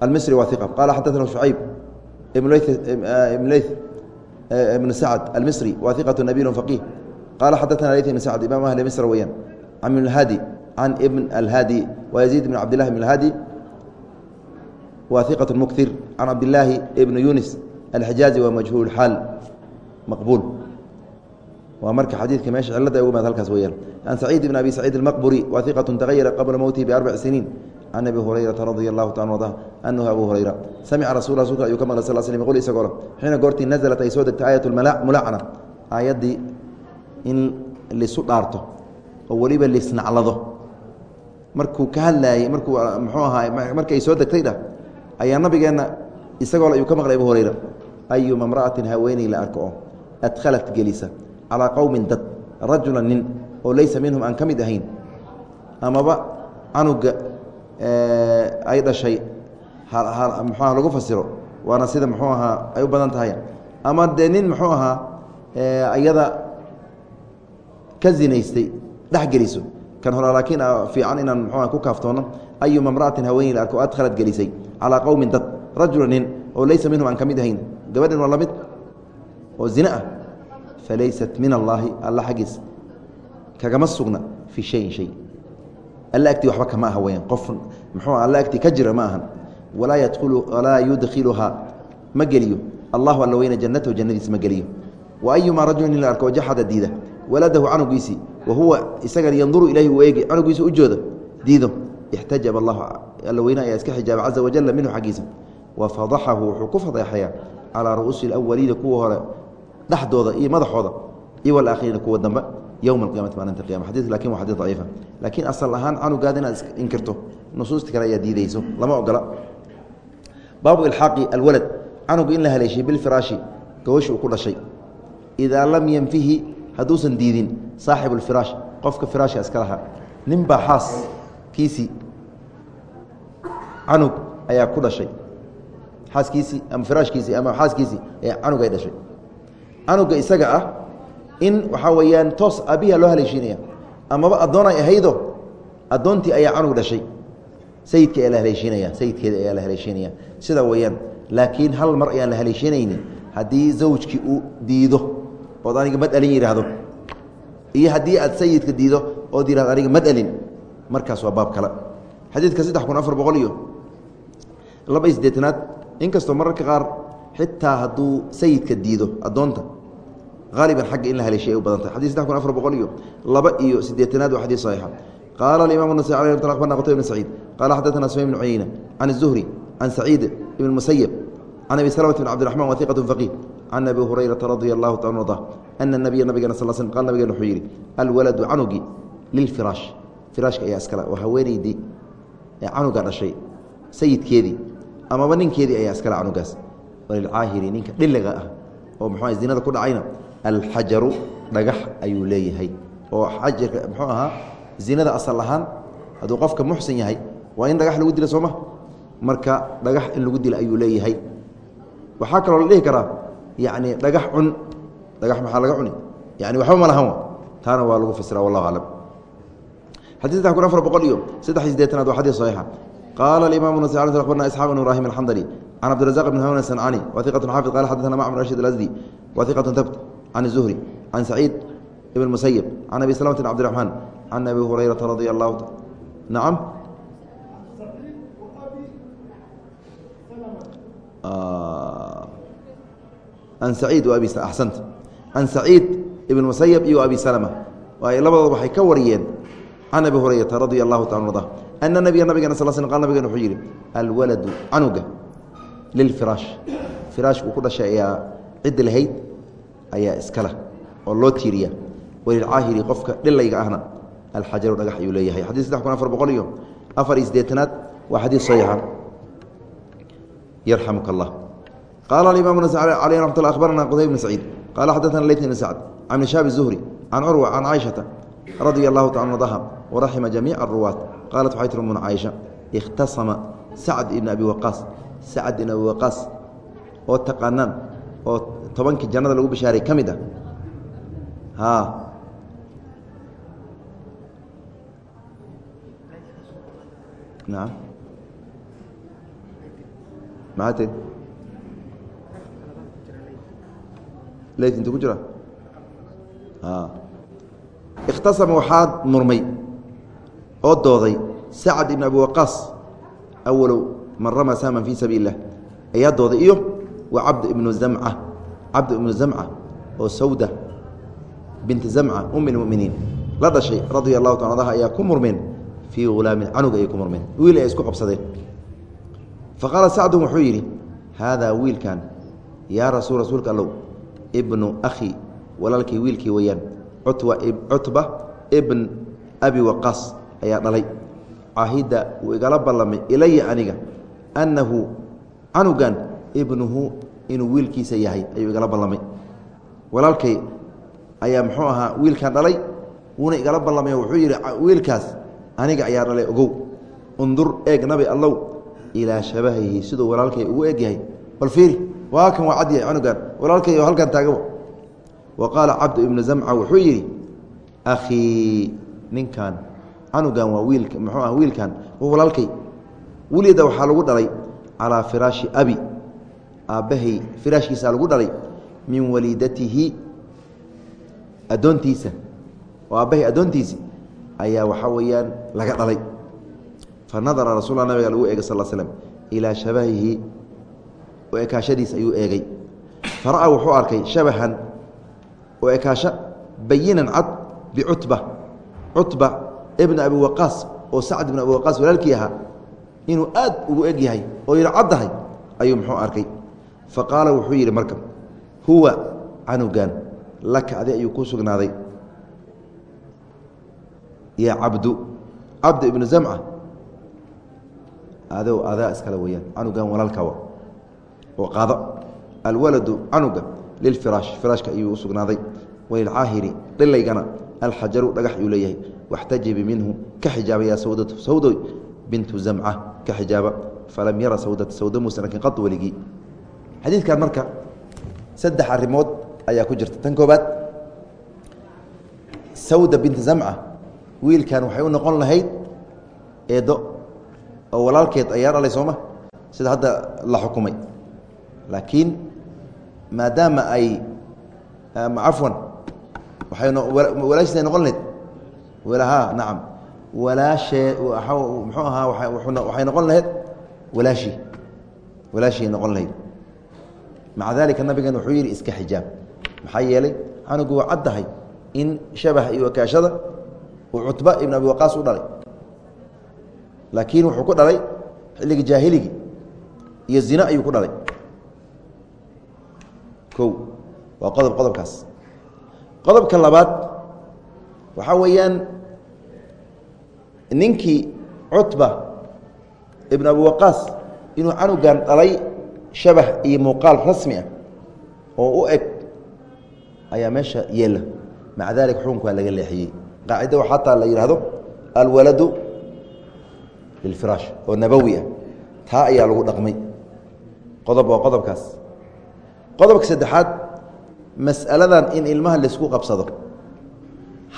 almisri waa iqa qaala xadana shucayb ibn ley ibn sacd almisri wa iqaة nabiy faqih qala xadaثna leyth ibn sacd imam ahli misr weyaan can ibn اlhaadi can ibn alhaadi wa yaziid bn cabd lahi bn اlhaadi wa iqaة muktir can cabdilaahi ibn yunis alxijaazi wa majhuul xaal maqbuul waa marka xadiidka meesha cilada ugu maad halkaas weyaan can saciid bn abi saciid اlmaqburi wa iqaة tagayara qabla mowtihi biarbac siniin can abi hurayrata radia allahu taala arda anahu abu hurayra samica rasul rasulka ayuu ka maqlay sal sl qul isagoo xiina goortii naزlat ay soo degtay aayat mulacna aayaddii in lisu dhaarto oo weliba lisnaclado markuu ka hadlaayey markuu muxuu ahaa markay soo degtay dhah ayaa nabigeenna isagoo ayuu ka maqlay abu hurayra ayuma mra'atin haweeney la arko oo adkhalat gelisa calaa qowmin dad rajula nin oo laysa minhum aan ka mid ahayn amaba canuga ay dhashay muxuuaha lagu fasiro waana sida muxuu ahaa ay u badan tahay. Ama dee nin muxuu ahaa iyada ka zinaystay dhex geliso. Kan hore laakiin fiican inaan muxuuha ku kaaftoono ayuma mra'atin haweeney la arko adkhalat gelisay calaa qowmin dad rajula nin oo laysa minhum aan ka mid ahayn. Gabadhin waa la mid oo zine ah. Falaysat min allaahi alla xaggiis kagama sugna fii shayin shay alla agtii waxba kama aha weyaan qof muxuu alla agtii ka jira ma ahan. Walaa yudkhiluhaa ma geliyo. Allahu alla weyne jannatahu jannadiisa ma geliyo. Wa ayumaa rajulin in la arko jaxada diida. Waladahu canugiisii wa huwa isagan yanduru ilayhi u eegi canugiisa u jooda diido. Ixtajaba allahu alla weyne ayaa iska xijaaba caza wajala minhu xaggiisa. Wa fadaxahu wuxuu ku fadeexayaa calaa ru'uusi alawaliina kuwa hore dhexdooda iyo madaxooda iyo walakhiriina kuwa dambe yowma alqiyamati maalinta qiyama xadidka laakiin waa xadid daciifa laakiin asal ahaan canugaada inaad inkirto nusuusta kale ayaa diideyso lama ogola baabu ilxaaqi alwalad canuga in la haleeshay bilfiraashi gawasha uu ku dhashay idaa lam yanfihi hadduusan diidin saaxibu lfiraash qofka firaashka iska lahaa nin baa xaas kiisii canug ayaa ku dhashay xaaskiisii ama firaashkiisii ama xaaskiisii ee canug ay dhashay canuga isaga ah in waxaa weeyaan toos abiya loo haleeshiinaya. Amaba addoon ay ahaydo addoontii ayaa canug dhashay. Sayidka ayaa la haleeshiinaya sayidkeeda ayaa la haleeshiinaya. Sida weeyaan laakiin hal mar ayaan la haleeshiinayni haddii zawjkii uu diido ood aniga ma dhalin yidhaahdo. Iyo haddii aad sayidka diido ood yihahdo aniga ma dhalin. Markaas waa baab kale. Xadiidka saddex kun afar boqol iyo laba iyo siddeetanaad inkastoo mararka qaar xitaa hadduu sayidka diido addoonta aaliban agga in la haleeshay badanta xadii saddex kun afar boqol iyo laba iyo sideetanaad waa xadii saxiixa qaala alimam anasai alay rmtla akbarna qutayba bn saciid qaala xaddatana sumaym bn cuyeyna can الzuhri can saciid ibn musayib can abi salmt bn cabdiraxman wahiqat faqiih can abi hurayrata radia allahu taala arda ana nabiya nabigana sal sl qal nabigena wuxuu yidhi alwaladu canugi lilfiraash firaashka ayaa iskale waa haweenaydii canuga dhashay sayidkeedii amaba ninkeedii ayaa iskale canugaas walilcaahiri ninka dhilliga ah oo muxua zinada ku dhacayna alxajaru dhagax ayuu leeyahay. Oo xajarka muxuu ahaa zinada asal ahaan hadduu qofka muxsin yahay waa in dhagax lagu dilo sooma marka dhagax in lagu dilo ayuu leeyahay. Waxaa kaloo la dhihi karaa yacni dhagax cun dhagax maxaa laga cuni? Yani waxba ma lahan taana waa lagu fasira wallahu aclam xadii saddex kun afar boqol iyo saddex sideetanaad waa xadiis saxiixa qaala alimamu nas abarna isxaaq bn ibrahim alxandali can cabdirazaq bn hawn sancani wahiqat xaafid qala xadana macmar rashid alasdi wahiqat tabt can الzuhri can saciid ibn musayib can abi slmt bn cabdiraxmaan can abi hurayrata radia allahu nacam an saciid abi axsant can saciid ibn musayab iyo abi salma labadooda waxay ka wariyeen can abi hurayrata radia allahu taala arda ana nabiya nabigena sal sl qal nabigena wuxuu yidhi alwaladu canuga lilfiraash firaashku ku dhashay ayaa ciddi lahayd ayaa iskala oo loo tiiriya. Walilcaahiri qofka dhilayga ahna alxajaru dhagax ayuu leeyahay. Xadii saddex kun afar boqol iyo afar iyo waa xadiid saxiixa yarxamuka allah qaala alimaam aley ramat la abarana qutayb bn saciid qaala xaddatana leyt bn sacd can ishaab zuhri can curwa can caaishata radia allahu tacala adaha waraxima jamiica aruwaat qaalat waxay tiri umuna caaisha ikhtasama sacd ibn abi waqaas sacd ibn abi waqaas oo taqaanaan oo tobankii jannada lagu bishaaray ka mid ah naam. Maxaa tii leyt intu ku jira? Ikhtasama waxaa murmay oo dooday sacad ibn abi waqaas awalow man rama sahman fii sabiil اlah ayaa dooday iyo wa cabd ibnu zamca cabd ibnu zamca oo sawda binti zamca um اlmuminiin la dhashay radia allahu ta anha ayaa ku murmeen fii hulaamin canug ayay ku murmeen wiil ay isku qabsadeen faqaala sacdu wuxuu yidhi haadaa wiilkan yaa rasul rasuulka allow ibnu akhi walaalkii wiilkii weyaan cutba ibn abi waqaas ayaa dhalay. Caahidda wuu igala ballamay ilaya aniga annahu canugan inuu wiilkiisa yahay ayuu igala ballamay. Walaalkay ayaa muxuu ahaa wiilkan dhalay wuuna igala ballamay wuxuu yidhi wiilkaas aniga ayaa dhalay ogow undur eeg nabi allow ilaa shabahihi siduu walaalkay ugu egyahay bal fiiri waa kan waa cadyahay canugan walaalkay halkan taagaba wa qaala cabdu ibnu zamca wuxuu yidhi akhii ninkan canugan waa wiil muxuu ah wiilkan. Waa walaalkay welida waxaa lagu dhalay calaa firaashi abi aabbahay firaashkiisaa lagu dhalay min waliidatihi addoontiisa. Oo aabbahay addoontiisi ayaa waxaa weeyaan laga dhalay. Fa nadara rasulla nabiga lagu eegay sal slm ilaa shabahihi oo ekaashadiis ayuu eegay. Fara-a wuxuu arkay shabahan oo ekaasho bayinan cad bicutba cutba ibna abi waqaas oo sacd ibn abi waqaas walaalkii ahaa inuu aad ugu eg yahay oo yidhi caddahay ayuu muxuu arkay fa qaala wuxuu yidhi marka huwa canugan laka adi ayuu ku sugnaaday. Yaa cabdu cabdu ibnu zamca adow adaa iskale weyaan canugan walaalkawa oo qaado. Alwaladu canuga lilfiraash firaashka ayuu u sugnaaday. Walilcaahiri dhilaygana alxajaru dhagax ayuu leeyahay. Waxtajibi minhu. Ka xijaaba sawdatu sawdoy bintu zamca ka xijaaba. Falam yara sawdata sawda muusan arkin qad weligii xadiidkan marka saddex arrimood ayaa ku jirta. Tan koobaad sawda binti zamca wiilkan waxay u noqon lahayd eedo oo walaalkeed ayaa dhalay sooma sida hadda la xukumay. Laakiin maadaama ay cafwan waay walaashiis ay noqon lahayd. Walaha nacam walaashee muxuu ahaa waxay noqon lahayd walaashii walaashii noqon lahayd maca dalika nabigan wuxuu yidhi iska xijaab. Maxaa yeelay canugu waa caddahay in shabaha iyo wakaashada uu cutba ibn abi waqaas u dhalay. Laakiin wuxuu ku dhalay xilligii jaahiligii iyo zina ayuu ku dhalay. O waa qodob qodobkaas. Qodobka labaad waxaa weeyaan ninkii cutba ibn abi waqaas inuu canugan dhalay shabah iyo muuqaal rasmi ah oo u eg ayaa meesha yeela maca dalika xukunka waa laga leexiyey. Qaacida wa xataa la yidhaahdo alwaladu lilfiraash oo nabowi ah. Taa ayaa lagu dhaqmay. Qodob waa qodobkaas. Qodobka saddexaad mas'aladan in ilmaha laysku qabsado.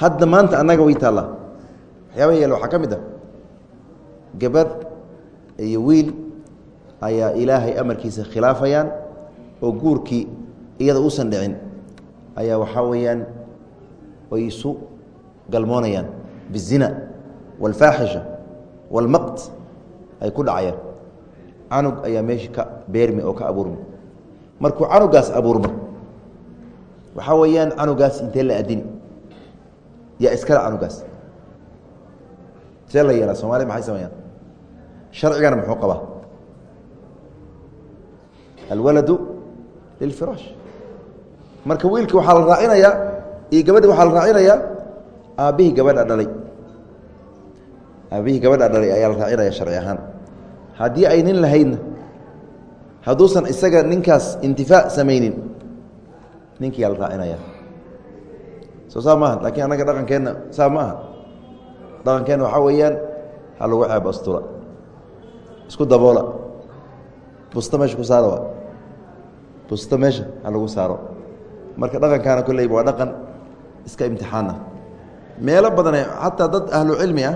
Hadda maanta annaga way taallaa. Waxyaabaha yeele waxaa ka mid ah gabar iyo wiil ayaa ilaahay amarkiisa khilaafayaan oo guurkii iyada uusan dhicin ayaa waxaa weeyaan ay isu galmoonayaan. Bizina waalfaaxisha waalmaqt ay ku dhacayaan. Canug ayaa meeshii ka beermi oo ka abuurmi. Markuu canugaas abuurmo waxaa weeyaan canugaas intee la adini yaa iskale canugaas? See la yeelaa soomaliya maxay sameeyaan? Sharcigana muxuu qabaa alwaladu lilfiraash. Marka wiilki waxaa la raacinayaa iyo gabadhi waxaa la raacinayaa aabbihii gabadha dhalay. Aabbihii gabadha dhalay ayaa la raacinaya sharci ahaan. Haddii ay nin lahaydna hadduusan isaga ninkaas intifaac samaynin ninkiyaa la raacinaya. Soo saa maaha laakiin annaga dhaqankeenna saa ma dhaqankeenna waxaa weeyaan ha lagu ceeb astura. Isku daboola. Busta meesha ku saara wa busta meesha ha lagu saaro. Marka dhaqankaana kolleyba waa dhaqan iska imtixaan ah meelo badane xataa dad ahlu cilmi ah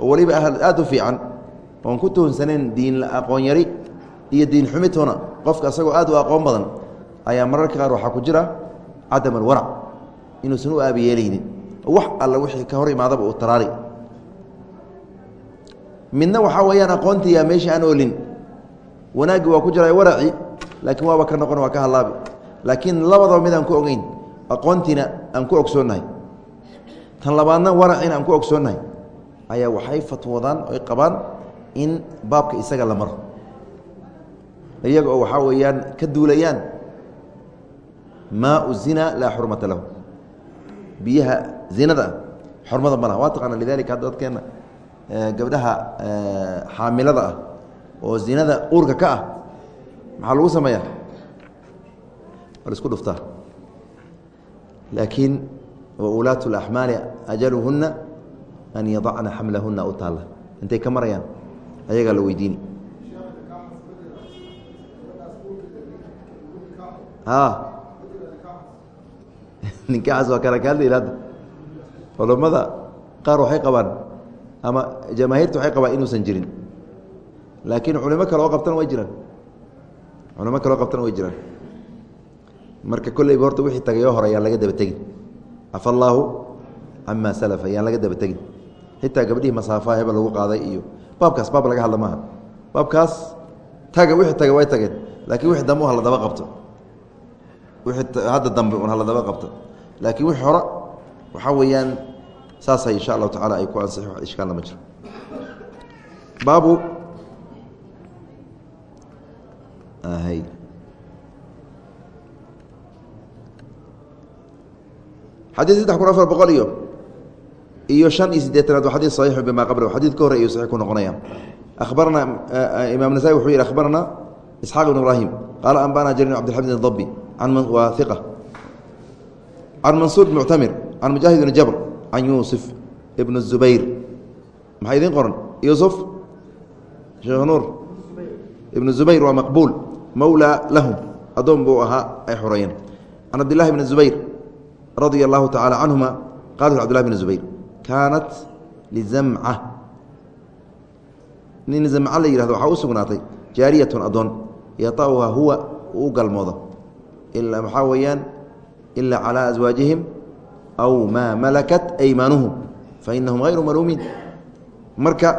oo weliba aada u fiican oon ku tuhunsaneen diin aqoon yari iyo diin xumitoona qofka asagoo aad u aqoon badan ayaa mararka qaar waxaa ku jira cadam alwarac inuusan u aabiyeelaynin wax alla wixii ka hor imaadaba uu taraari midna waxaa weeyaan aqoontiiyaa meesha aan olin wanaaggi waa ku jira waraci laakiin waaba ka noqon waa ka halaabi laakiin labadaba mid aan ku ogeyn aqoontiina aan ku ogsoonnahay tan labaadna waracina aan ku ogsoonnahay ayaa waxay fatwoodaan oy qabaan in baabka isaga la maro. Iyaga oo waxaa weeyaan ka duulayaan maau zina laa xurmata lahu. Biyaha zinada xormada ma laha waa taqaana lidalika hadda dadkeenna gabdhaha xaamilada ah oo zinada uurka ka ah maxaa lagu sameeyaa? Waa isku dhuftaa laakiin waulaatu اlaxmaali ajaluhuna an yadacna xamlahuna u taalla. Intay ka marayaan ayagaa la weydiini. Ninkaxaas waa kala kaadlayl hadda culammada qaar waxay qabaan ama jamaahiirta waxay qabaan inuusan jirin. Laakiin culimo kale oo qabtana way jiraan culimo kale oo qabtana way jiraan. Marka kolleyba horta wixii tagayoo hore ayaan laga daba tegin. Cafa allaahu camaa salafa ayaan laga daba tegin. Xitaa gabdhihii masaafaha hebel lagu qaaday iyo baabkaas baab laga hadla maaha. Baabkaas taga wixii taga way tageen laakiin wixii dambe hala daba qabto. Wixii hadda dambe un hala daba qabto. Laakiin wixii hore waxaa weeyaan saasay insha allahu tacala ay ku ansixi wax ishkaalna ma jiro. Baabu hay xadيث saddex kun afar boqol iyo iyo شhan iyo sideetanaad waa xadيث صaيح bima qabl xadيث ka hore ayuu صaيح ku noqonaya أخbarna imaم نسائي wuxuu yihi أخbarna إسحاaq بن إبراهيم qال أنbأna جرير بن cبدالحمid الضبي waa ثiقة عن منصور بن معتمر عن مجاهد بن جبر عن يوسف بن الزبير maxaa idin qoran يوسف sheekh nuur بن الزبير waa مqبuل mawlaa lahum. Adoon buu ahaa ay xoreeyeen can cabdilahi bni zubayr radia allahu tacala canhuma qaal cbdilahi bni zubayr kaanat lizamca nin zamca la yihahdo waxaa u sugnaatay jaariyatun addoon yatauha huwa u galmoodo. Ilaa waxaa weeyaan? Ilaa calaa aswaajihim aw maa malakat aymaanuhum fa inahum hayru maluumiin. Marka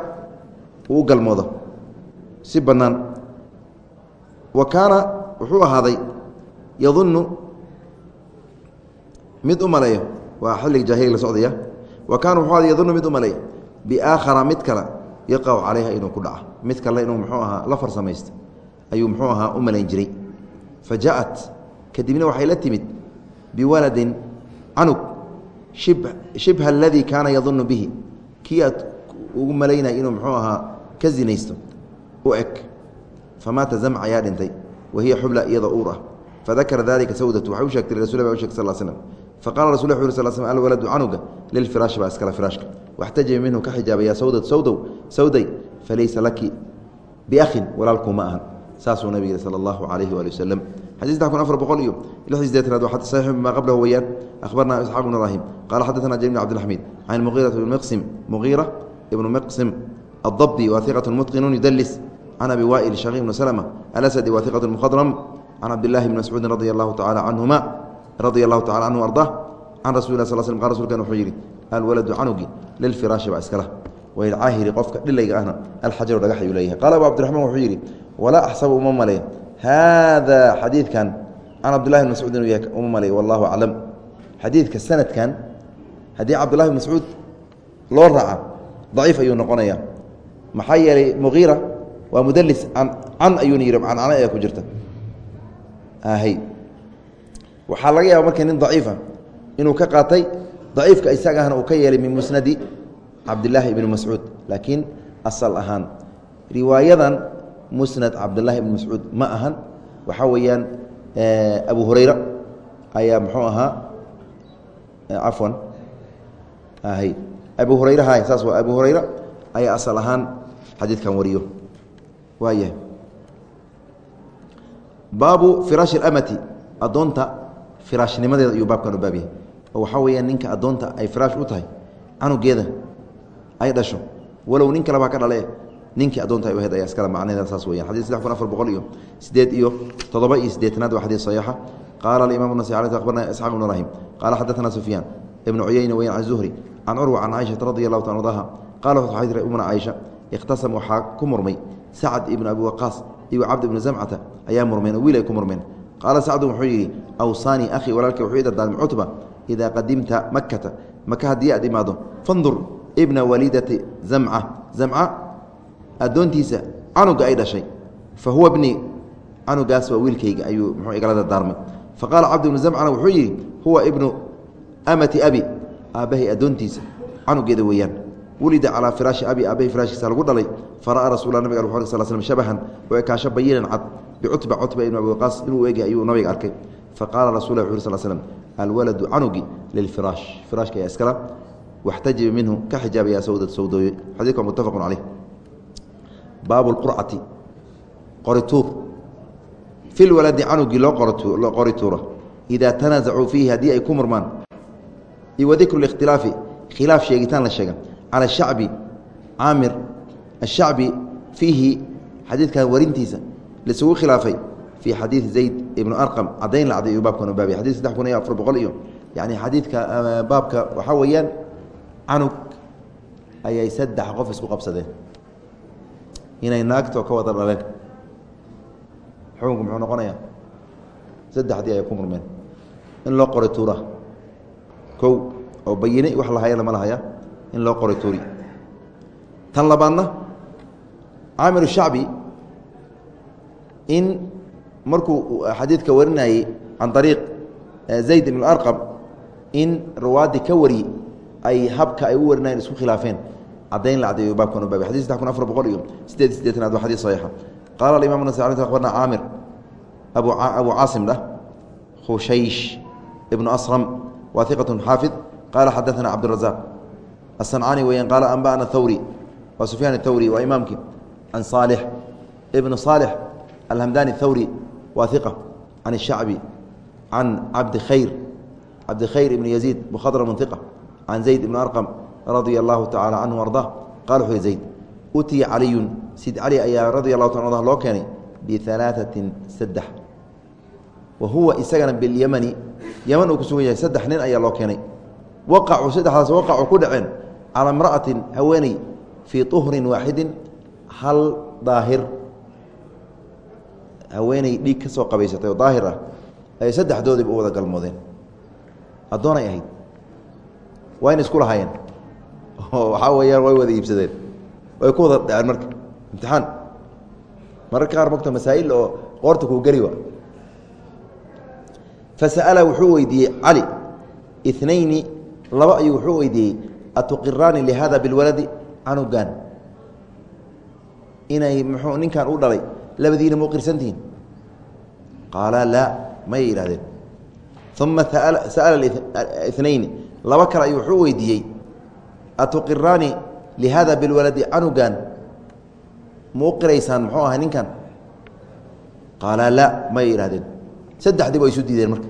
uu galmoodo. Si bannaan wa kaana wuxuu ahaaday yadunu mid u maleeyo. Waa xilliga jaahiliga la socdaya. Wa kaana wuxuu ahaaday yadunu mid u maleeyo. Biaakhara mid kale yaqacu calayha inuu ku dhaca mid kale inuu muxuu ahaa la farsamaysta ayuu muxuu ahaa u malayn jiray. Fa kadibna waxay la timid biwaladin canug. Shibha aladii kaana yadunu bihi. Kii aad ugu malaynaya inuu muxuu ahaa ka zinaysto. U eg famaata zamc ayaa dhintay wahiya xubla iyadoo uur ah fadakara dalika sawdatu waxay u sheegtay rasul ba sheg sal slam faqala rasul wu sl sl alwaladu canuga lilfiraashi baa iskala firaashka waxtajibi minhu ka xijaabaya sawdat sawdow sawday falaysa laki biakhin walaalkuma ahan saasuu nabiga sal allahu alayhi waali wasalam xadiiska kun afar boqol iyo lixdii sideetanaad waxaa saxiixu bimaa qablahu weyaan akhbarna isxaaq bn ibraahim qaala xaddatana jamil cabdilxamiid can muqiirata bn miqsim muqiira ibnu miqsim adabdi waa iqatu mutqinun yudalis can abi wail shaqi bn slm alasadi wa iqat mkhadrm can cabdilahi bn mascuudi radia allahu taala canhuma radia allahu tacala canhu arda can rasuli lah sl sl qa rsulkan wuxuu yidhi alwaladu canugi lilfiraashi baa iskala wailcaahiri qofka dhilayga ahna alxajaru dhagaxayuu leeyahay qaala abu cabdiraxmaan wuxuu yidhi walaa axsabu uma malayn haada xadiidkan can cabdilahi bn mascuud inuu yahay uma malay wallahu aclam xadiidka sanadkan haddii cabdilahi bn mascuud loo raaca daciif ayuu noqonaya maxaa yeelay muiira waa mudalis can ayuuna yidhi cancana ee ku jirta. Hy waxaa laga yaaba marka nin daciifa inuu ka qaatay daciifka isagahna uu ka yeelay min musnadi cabdillaahi ibni mascuud. Laakiin asal ahaan riwaayadan musnad cabdillaahi ibn mascuud ma ahan. Waxaa weeyaan abu hurayra ayaa muxuu ahaa cafwan abu hurayra hay saas waa abu hurayra ayaa asal ahaan xadiidkan wariyo waayahay baabu firaashi amati adoonta firaashnimadeeda ayuu baabkan u baab oo waxaa weeyaan ninka adoonta ay firaash u tahay canugeeda ay dhasho walow nin kalebaa ka dhale ninkii adoonta ay u ayaa iskale macnaheeda saas weyan xadid saddex kun afar boqol iyo sideed iyo toddoba iyo siddeetanaad waa xadiid saxiixa. Qaala alimam nasi ala abarna isxaaq ibn rahim qaala xadaثana sufyaan ibnu cuyeyna weyan can zuhri can curwa can caaishata radi allahu ta ardaha qala waxay tiri umna caaisha ikhtasam waxaa ku sacd ibnu abi waqaas iyo cabd ibnu zamcata ayaa murmeen wiil ay ku murmeen qaala sacdu wuxuu yidhi awsaanii akhii walaalkay wuxuu ii dardaarmay cutba idaa qadimta makkata maka haddii aad imaado fandur ibna waliidati zamca zamca addoontiisa canuga ay dhashay fa huwa bni canugaas waa wiilkayga ayuu muxuu igala dardaarmay fa qaala cabd ibnu zamcana wuxuu yidhi huwa ibnu amati abi aabbahay addoontiisa canugeeda weeyaan wulida calaa firaashi abi aabbahay firaashkiisa lagu dhalay fara'aa rasuula nabig al sal slm shabahan oo ekaasho bayinan cad bicutba cutba ibn abi inuu egay ayuu nabiga arkay. Faqaala rasul wuxu ur sl slm alwaladu canugi lilfiraash firaashka ayaa iskala waxtajiba minhu ka xijaabaya sawdad sawdooye xadiidka muttafaqun caleyh baabu lqurcati qorituur. Fi lwaladi canugii loo qori tuura idaa tanaasacuu fiihi haddii ay ku murmaan. Iyo wadikru khilaaf sheegitaan la sheega cala shacbi caamir ashacbi fiihi xadiidkan warintiisa laisugu khilaafay fii xadiidi zayd ibnu arqam cadayn la caday iyuu baabkan u baabay xadid saddex kun iyo afar boqol iyo yani xadiidka baabka waxaa weeyaan canug ayay saddex qof isku qabsadeen inay naagtoo ka wada dhaleen xukunku muxuu noqonayaa saddexdii ayay ku murmeen in loo qoray tuura kow oo bayine wax lahaya lama lahaya in loo qoray tuuri tan labaadna caamir shacbi in markuu xadiidka warinayey can ariiq zayd ibn arqam in ruwaadii ka wari ay habka ay u warinayen isku khilaafeen cadayn la cadayo baabkan u baabay xadid saddex kun afar boqol iyo sideed iyo sideetanaad waa xadid saxiixa qaala alimam nas abarna caamir abu abu caasim dhah khushaysh ibnu asram wa iqatun xaafid qaala xadaثana cabdالrazaq aلصancani weeyaan qaala anba'ana thawri waa sufyaan الthawri waa imaamkii can صaalix ibnu صaalix alhamdani الthawri waa iqa can الshacbi can cabdi khayr cabdi khayr ibn yaziid bkhadrm iqa can zayd ibn arqam radia allahu tacala canhu arda qala wuxuu zayd utiya caliyun sid cali ayaa radia allahu ta arda loo keenay bialaaثatin saddex wa huwa isagana bilyemani yeman uu ku sugan yahay saddex nin ayaa loo keenay waqacuu saddexdaas waqacuu ku dhaceen calaa imra'atin haweeney fii طuhrin waaxidin hal daahir. Haweeney dhiig ka soo qabaysatay oo daahir ah ayay saddexdoodiiba u wada galmoodeen. Addoonay ahayd. In isku lahaayeen. Oo waxaa weeyaan way wada iibsadeen. Way ku wada dhaceen marka. Imtixaan. Mararka qaar mogta masaa'il oo qoorta kuu geli fasa'ala wuxuu weydiiyey cali inayni laba ayuu wuxuu weydiiyey atuqiraani lihada bilwaladi? Canugan inay muxuu ninkan u dhalay labadiina mau qirsantihiin? Qaala laa mayay yidhahdeen uma sa'ala inayni laba kale ayuu wuxuu weydiiyey atuqiraani lihada bilwaladi? Canugan mau muxuu ahay ninkan qaala laa mayay yidhahdeen saddexdiiba isu diideen marka.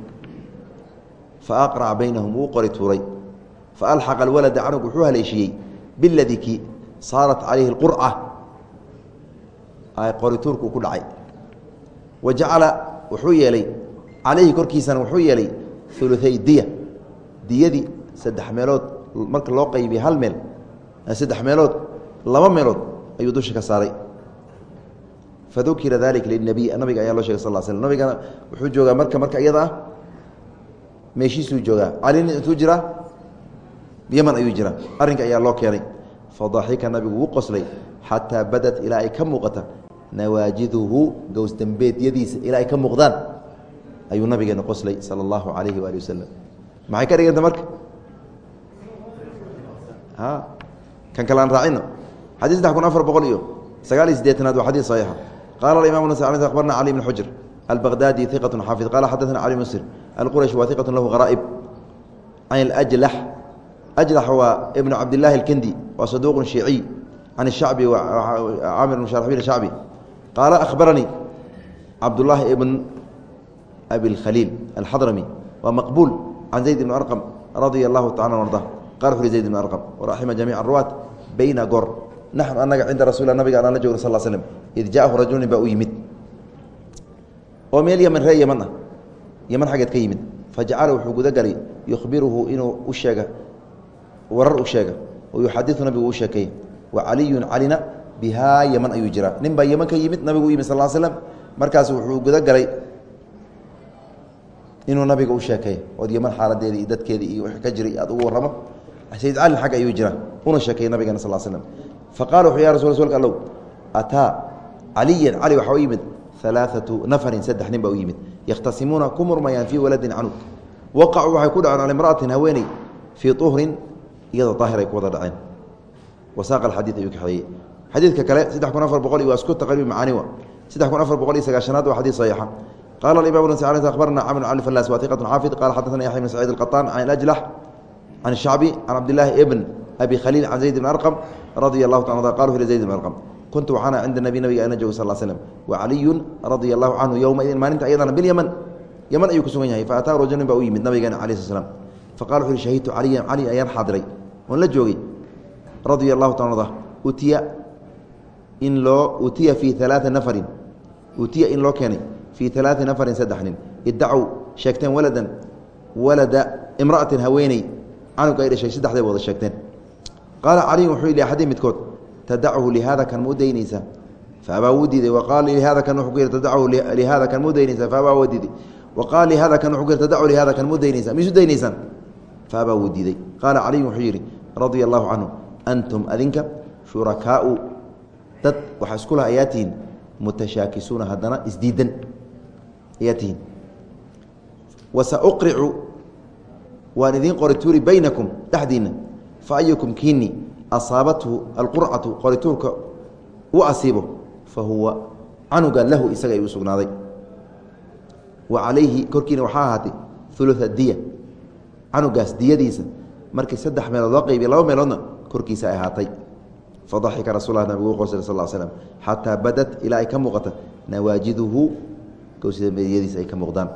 Faaqraca baynahum wuu qori tuuray faalxaqa alwalada canug wuxuu haleeshiyey biladii saarat calayhi اlqurca qorituurku ku dhacay wa jacala wuxuu yeelay calayhi korkiisana wuxuu yeelay uluay diya diyadii saddex meelood marka loo qaybiye hal meel saddex meelood laba meelood ayuu dusha ka saaray fadukira dalika linabiy nabiga ayaa loo shegay sal sl nabigana wuxuu joogaa marka marka iyada meeshiisuu joogaa calina intuu jiraa yeman ayuu jiraa. Arrinka ayaa loo keenay. Fadaxika nabigu wuu qoslay xataa badat ilaa ay ka muuqata. Nawaajiduhu gowsdambeedyadiisa ilaa ay ka muuqdaan. Ayuu nabigeena qoslay sala allahu calayhi waali wasalam maxay ka dhiganta marka? Kan kale aan raacino. Xadii saddex kun afar boqol iyo sagaal iyo sideetanaad waa xadii saxiixa. Qala imam abarna cali bn xujr albaqdaadi iqat xaafid qala xadaثna cali musir alqurash wa iqat lahu haraa'ib can اljlax ajlax waa ibn cabdillahi اlkindi waa saduuq shiiciy can الshacbi camir bn sharxbiil shacbi qaala akhbaranii cabdullaahi ibn abi اlkhaliil alxadrami waa maqbuul can zayd ibn arqam radia allahu tacala arda qala wuxu uri zayd ibn arqam waraxima jamiica aruwaat bayna goor naxnu anaga cinda rasuul nabiga anaan la joogna sal slm id jaahu rajulin baa u yimid oo meel yeman ree yeman ah yeman xaggeed ka yimid fajacala wuxuu gudagalay yukhbiruhu inuu u sheega warar u sheega oo yuxadiu nabigu u sheekeeye wa caliyun calina bihaa yeman ayuu jiraa. Nin baa yeman ka yimid nabigu yimid sal slm markaas wuxuu gudagalay inuu nabiga u sheekeeyo ood yeman xaaladeedii iyo dadkeedii iyo wixii ka jiray aad ugu warramo sayid calin xagga ayuu jiraa una sheekeeyey nabigana sal slm faqala wuxuu ya rasul rsulka allow ataa caliyan? Cali waxaa u yimid alaaatu nafarin saddex nin baa u yimid. Yakhtasimuuna ku murmayaan fii waladin canug waqacuu waxay ku dhaceen cala imra'atin haweeney fii uhrin iyadoo daahir ay ku wada dhaceen. Wasaaqa alxadiid ayuu kaxeeyey xadiidka kale saddex kun afar boqol iyo waa isku taqriib macaaniwa saddex kun afar boqol iyo sagaashanaad waa xadiid saxiixa qala imam bn sacd akhbarna camr cali falas wa iqat xaafid qala xadaثna yaxya bn saciid alqaطaan can ajlax can shacbi can cabdillaahi ibn abi khaliil can zayd bn arqam radia allahu ta qala hu zayd bn arqam kuntu waxaana cinda nabi nabiga ana joog sal slm wa caliyun radia allahu canhu yowmaidin maalinta ayadana bilyaman yaman. Ayuu ku sugan yahay faataahu rajulin baa u yimid nabigeena ala sl slam faqala wuxu uhi shahidtu caliyan cali ayaan xaadiray oon la joogay radia allahu ta utiya in loo utiya fii alaaa nafarin. Utiya in loo keenay fii alaai nafarin saddex nin iddacow waladan walada imra'atin haweeney. Canug ay dhashay saddexday wada sheegteen. Qaala caliyun wuxuu li axadii midkood tadachu lihaada kan ma u daynaysaa faabaa wuu diiday waqaala lihaada kan wuxuu ku yidhi tadachu kan ma u daynaysaa faabaa waa diiday waqaala lihaada kan wuxuu ku yidhi tadachu kan ma u daynaysaan? Miisu daynaysaan faabaa wuu diiday. Qaala yidhi radia allahu canhu antum adinka shurakaau. Dad waxaa isku laha ayaa tihiin mutashaakisuuna haddana isdiidan. Ayaa tihiin waan idiin qorituuri baynakum dhexdiinna fa ayukum kiini asaabathu alqurcatu qorituurka u asiibo fa huwa canuga lahu isaga ay u sugnaaday. Wa calayhi korkiina waxaa ahaatay ulua diya canugaas diyadiisa markii saddex meelood loo qaybiy laba meeloodna korkiisa ahaatay fadaxika rasul nabig u qoslay sal slm xataa badat ilaa ay ka muuqata nawaajiduhu kowsidamedyadiis ay ka muuqdaan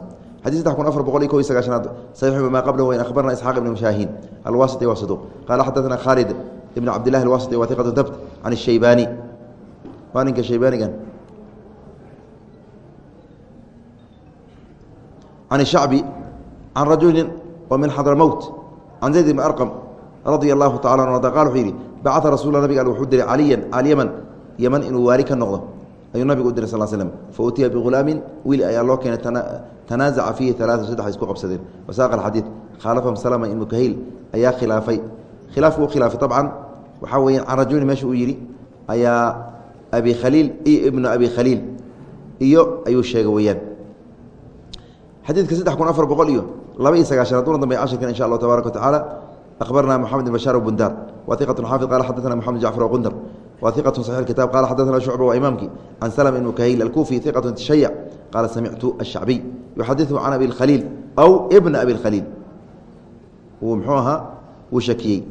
can zayd ibn arqam radia allahu tacala an arda qal wuxuu yidhi bacaa rasul nabiga wuxuu diray caliyan alyaman yaman inuu waali ka noqdo ayuu nabigu u diray sal slm fa utiya bighulaamin wiil ayaa loo keenay tanaazaca fiihi alaaa saddex isku qabsadeen wasaaqa alxadiid khaalafahum salama ibnu kahayl ayaa khilaafay khilaafku u khilaafay abcan waxaa weya can rajulin meesha uu yidhi ayaa abi khaliil iyo ibnu abi khaliil iyo ayuu sheegay weyaan xadiidka saddex kun afar boqol iyo laba iyo sagaashanaad una dambey cashirkan insha allah tabaaraka wa tacaala أخبرنا محمد بن بشار بندار وثقة حافظ قال حدثنا محمد جعفر وقندر وثقة صحيح الكتاب قال حدثنا شعبة وإمامك عن سلم بن كهيل الكوفي ثقة تشيع قال سمعت الشعبي يحدثه عن أبي الخليل أو ابن أبي الخليل ومحوها وشكي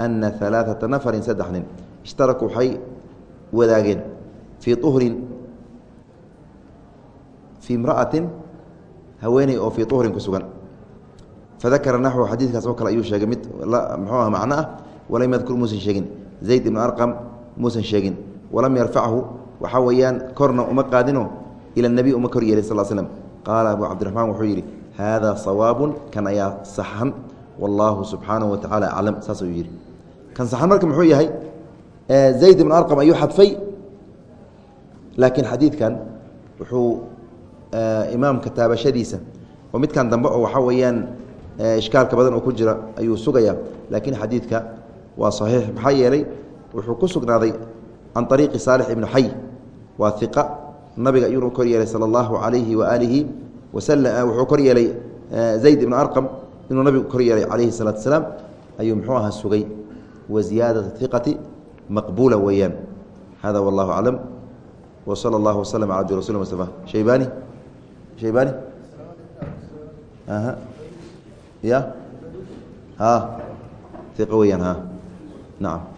أن ثلاثة نفر سدحن اشتركوا حي وذاقين في طهر في امرأة هويني أو في طهر كسوغان fadakara naxwu xadiidkaas oo kale ayuu sheegay mid muxuu ah macno ah walam yadkur muusan sheegin zayd ibnu arqam muusan sheegin walam yarfachu waxaa weeyaan korna uma qaadino ila nebiy uma kor yeelin sal slm qaala abu cabdiraxmaan wuxuu yidhi haadaa sawaabun kan ayaa saxan wallaahu subxaanahu wa tacaala aclam saas ayuu yidhi kan saxan marka muxuu yahay zayd ibnu arqam ayuu xadfay laakiin xadiidkan wuxuu imaamka taabashadiisa oo midkan dambe oo waxaa weeyaan ishkaalka badan oo ku jira ayuu sugaya laakiin xadiidka waa saxiix. Maxaa yeelay wuxuu ku sugnaaday can ariiqi saalix ibnu xay waa iqa nabiga ayuunu kor yeelay sala allahu calayhi waaalihi wasalam wuxuu kor yeelay zayd ibnu arqam inuu nabigu kor yeelay calayhi salaatu salaam. Ayuu muxuu ahaa sugay. Wa ziyaadat iqati maqbuula weeyaan. Hada wallahu aclam wsala allahu waslm ala abdi rasul mustafa. Shaybani? Shaybani ya? Ha? Iqa weyaan ha? Nacam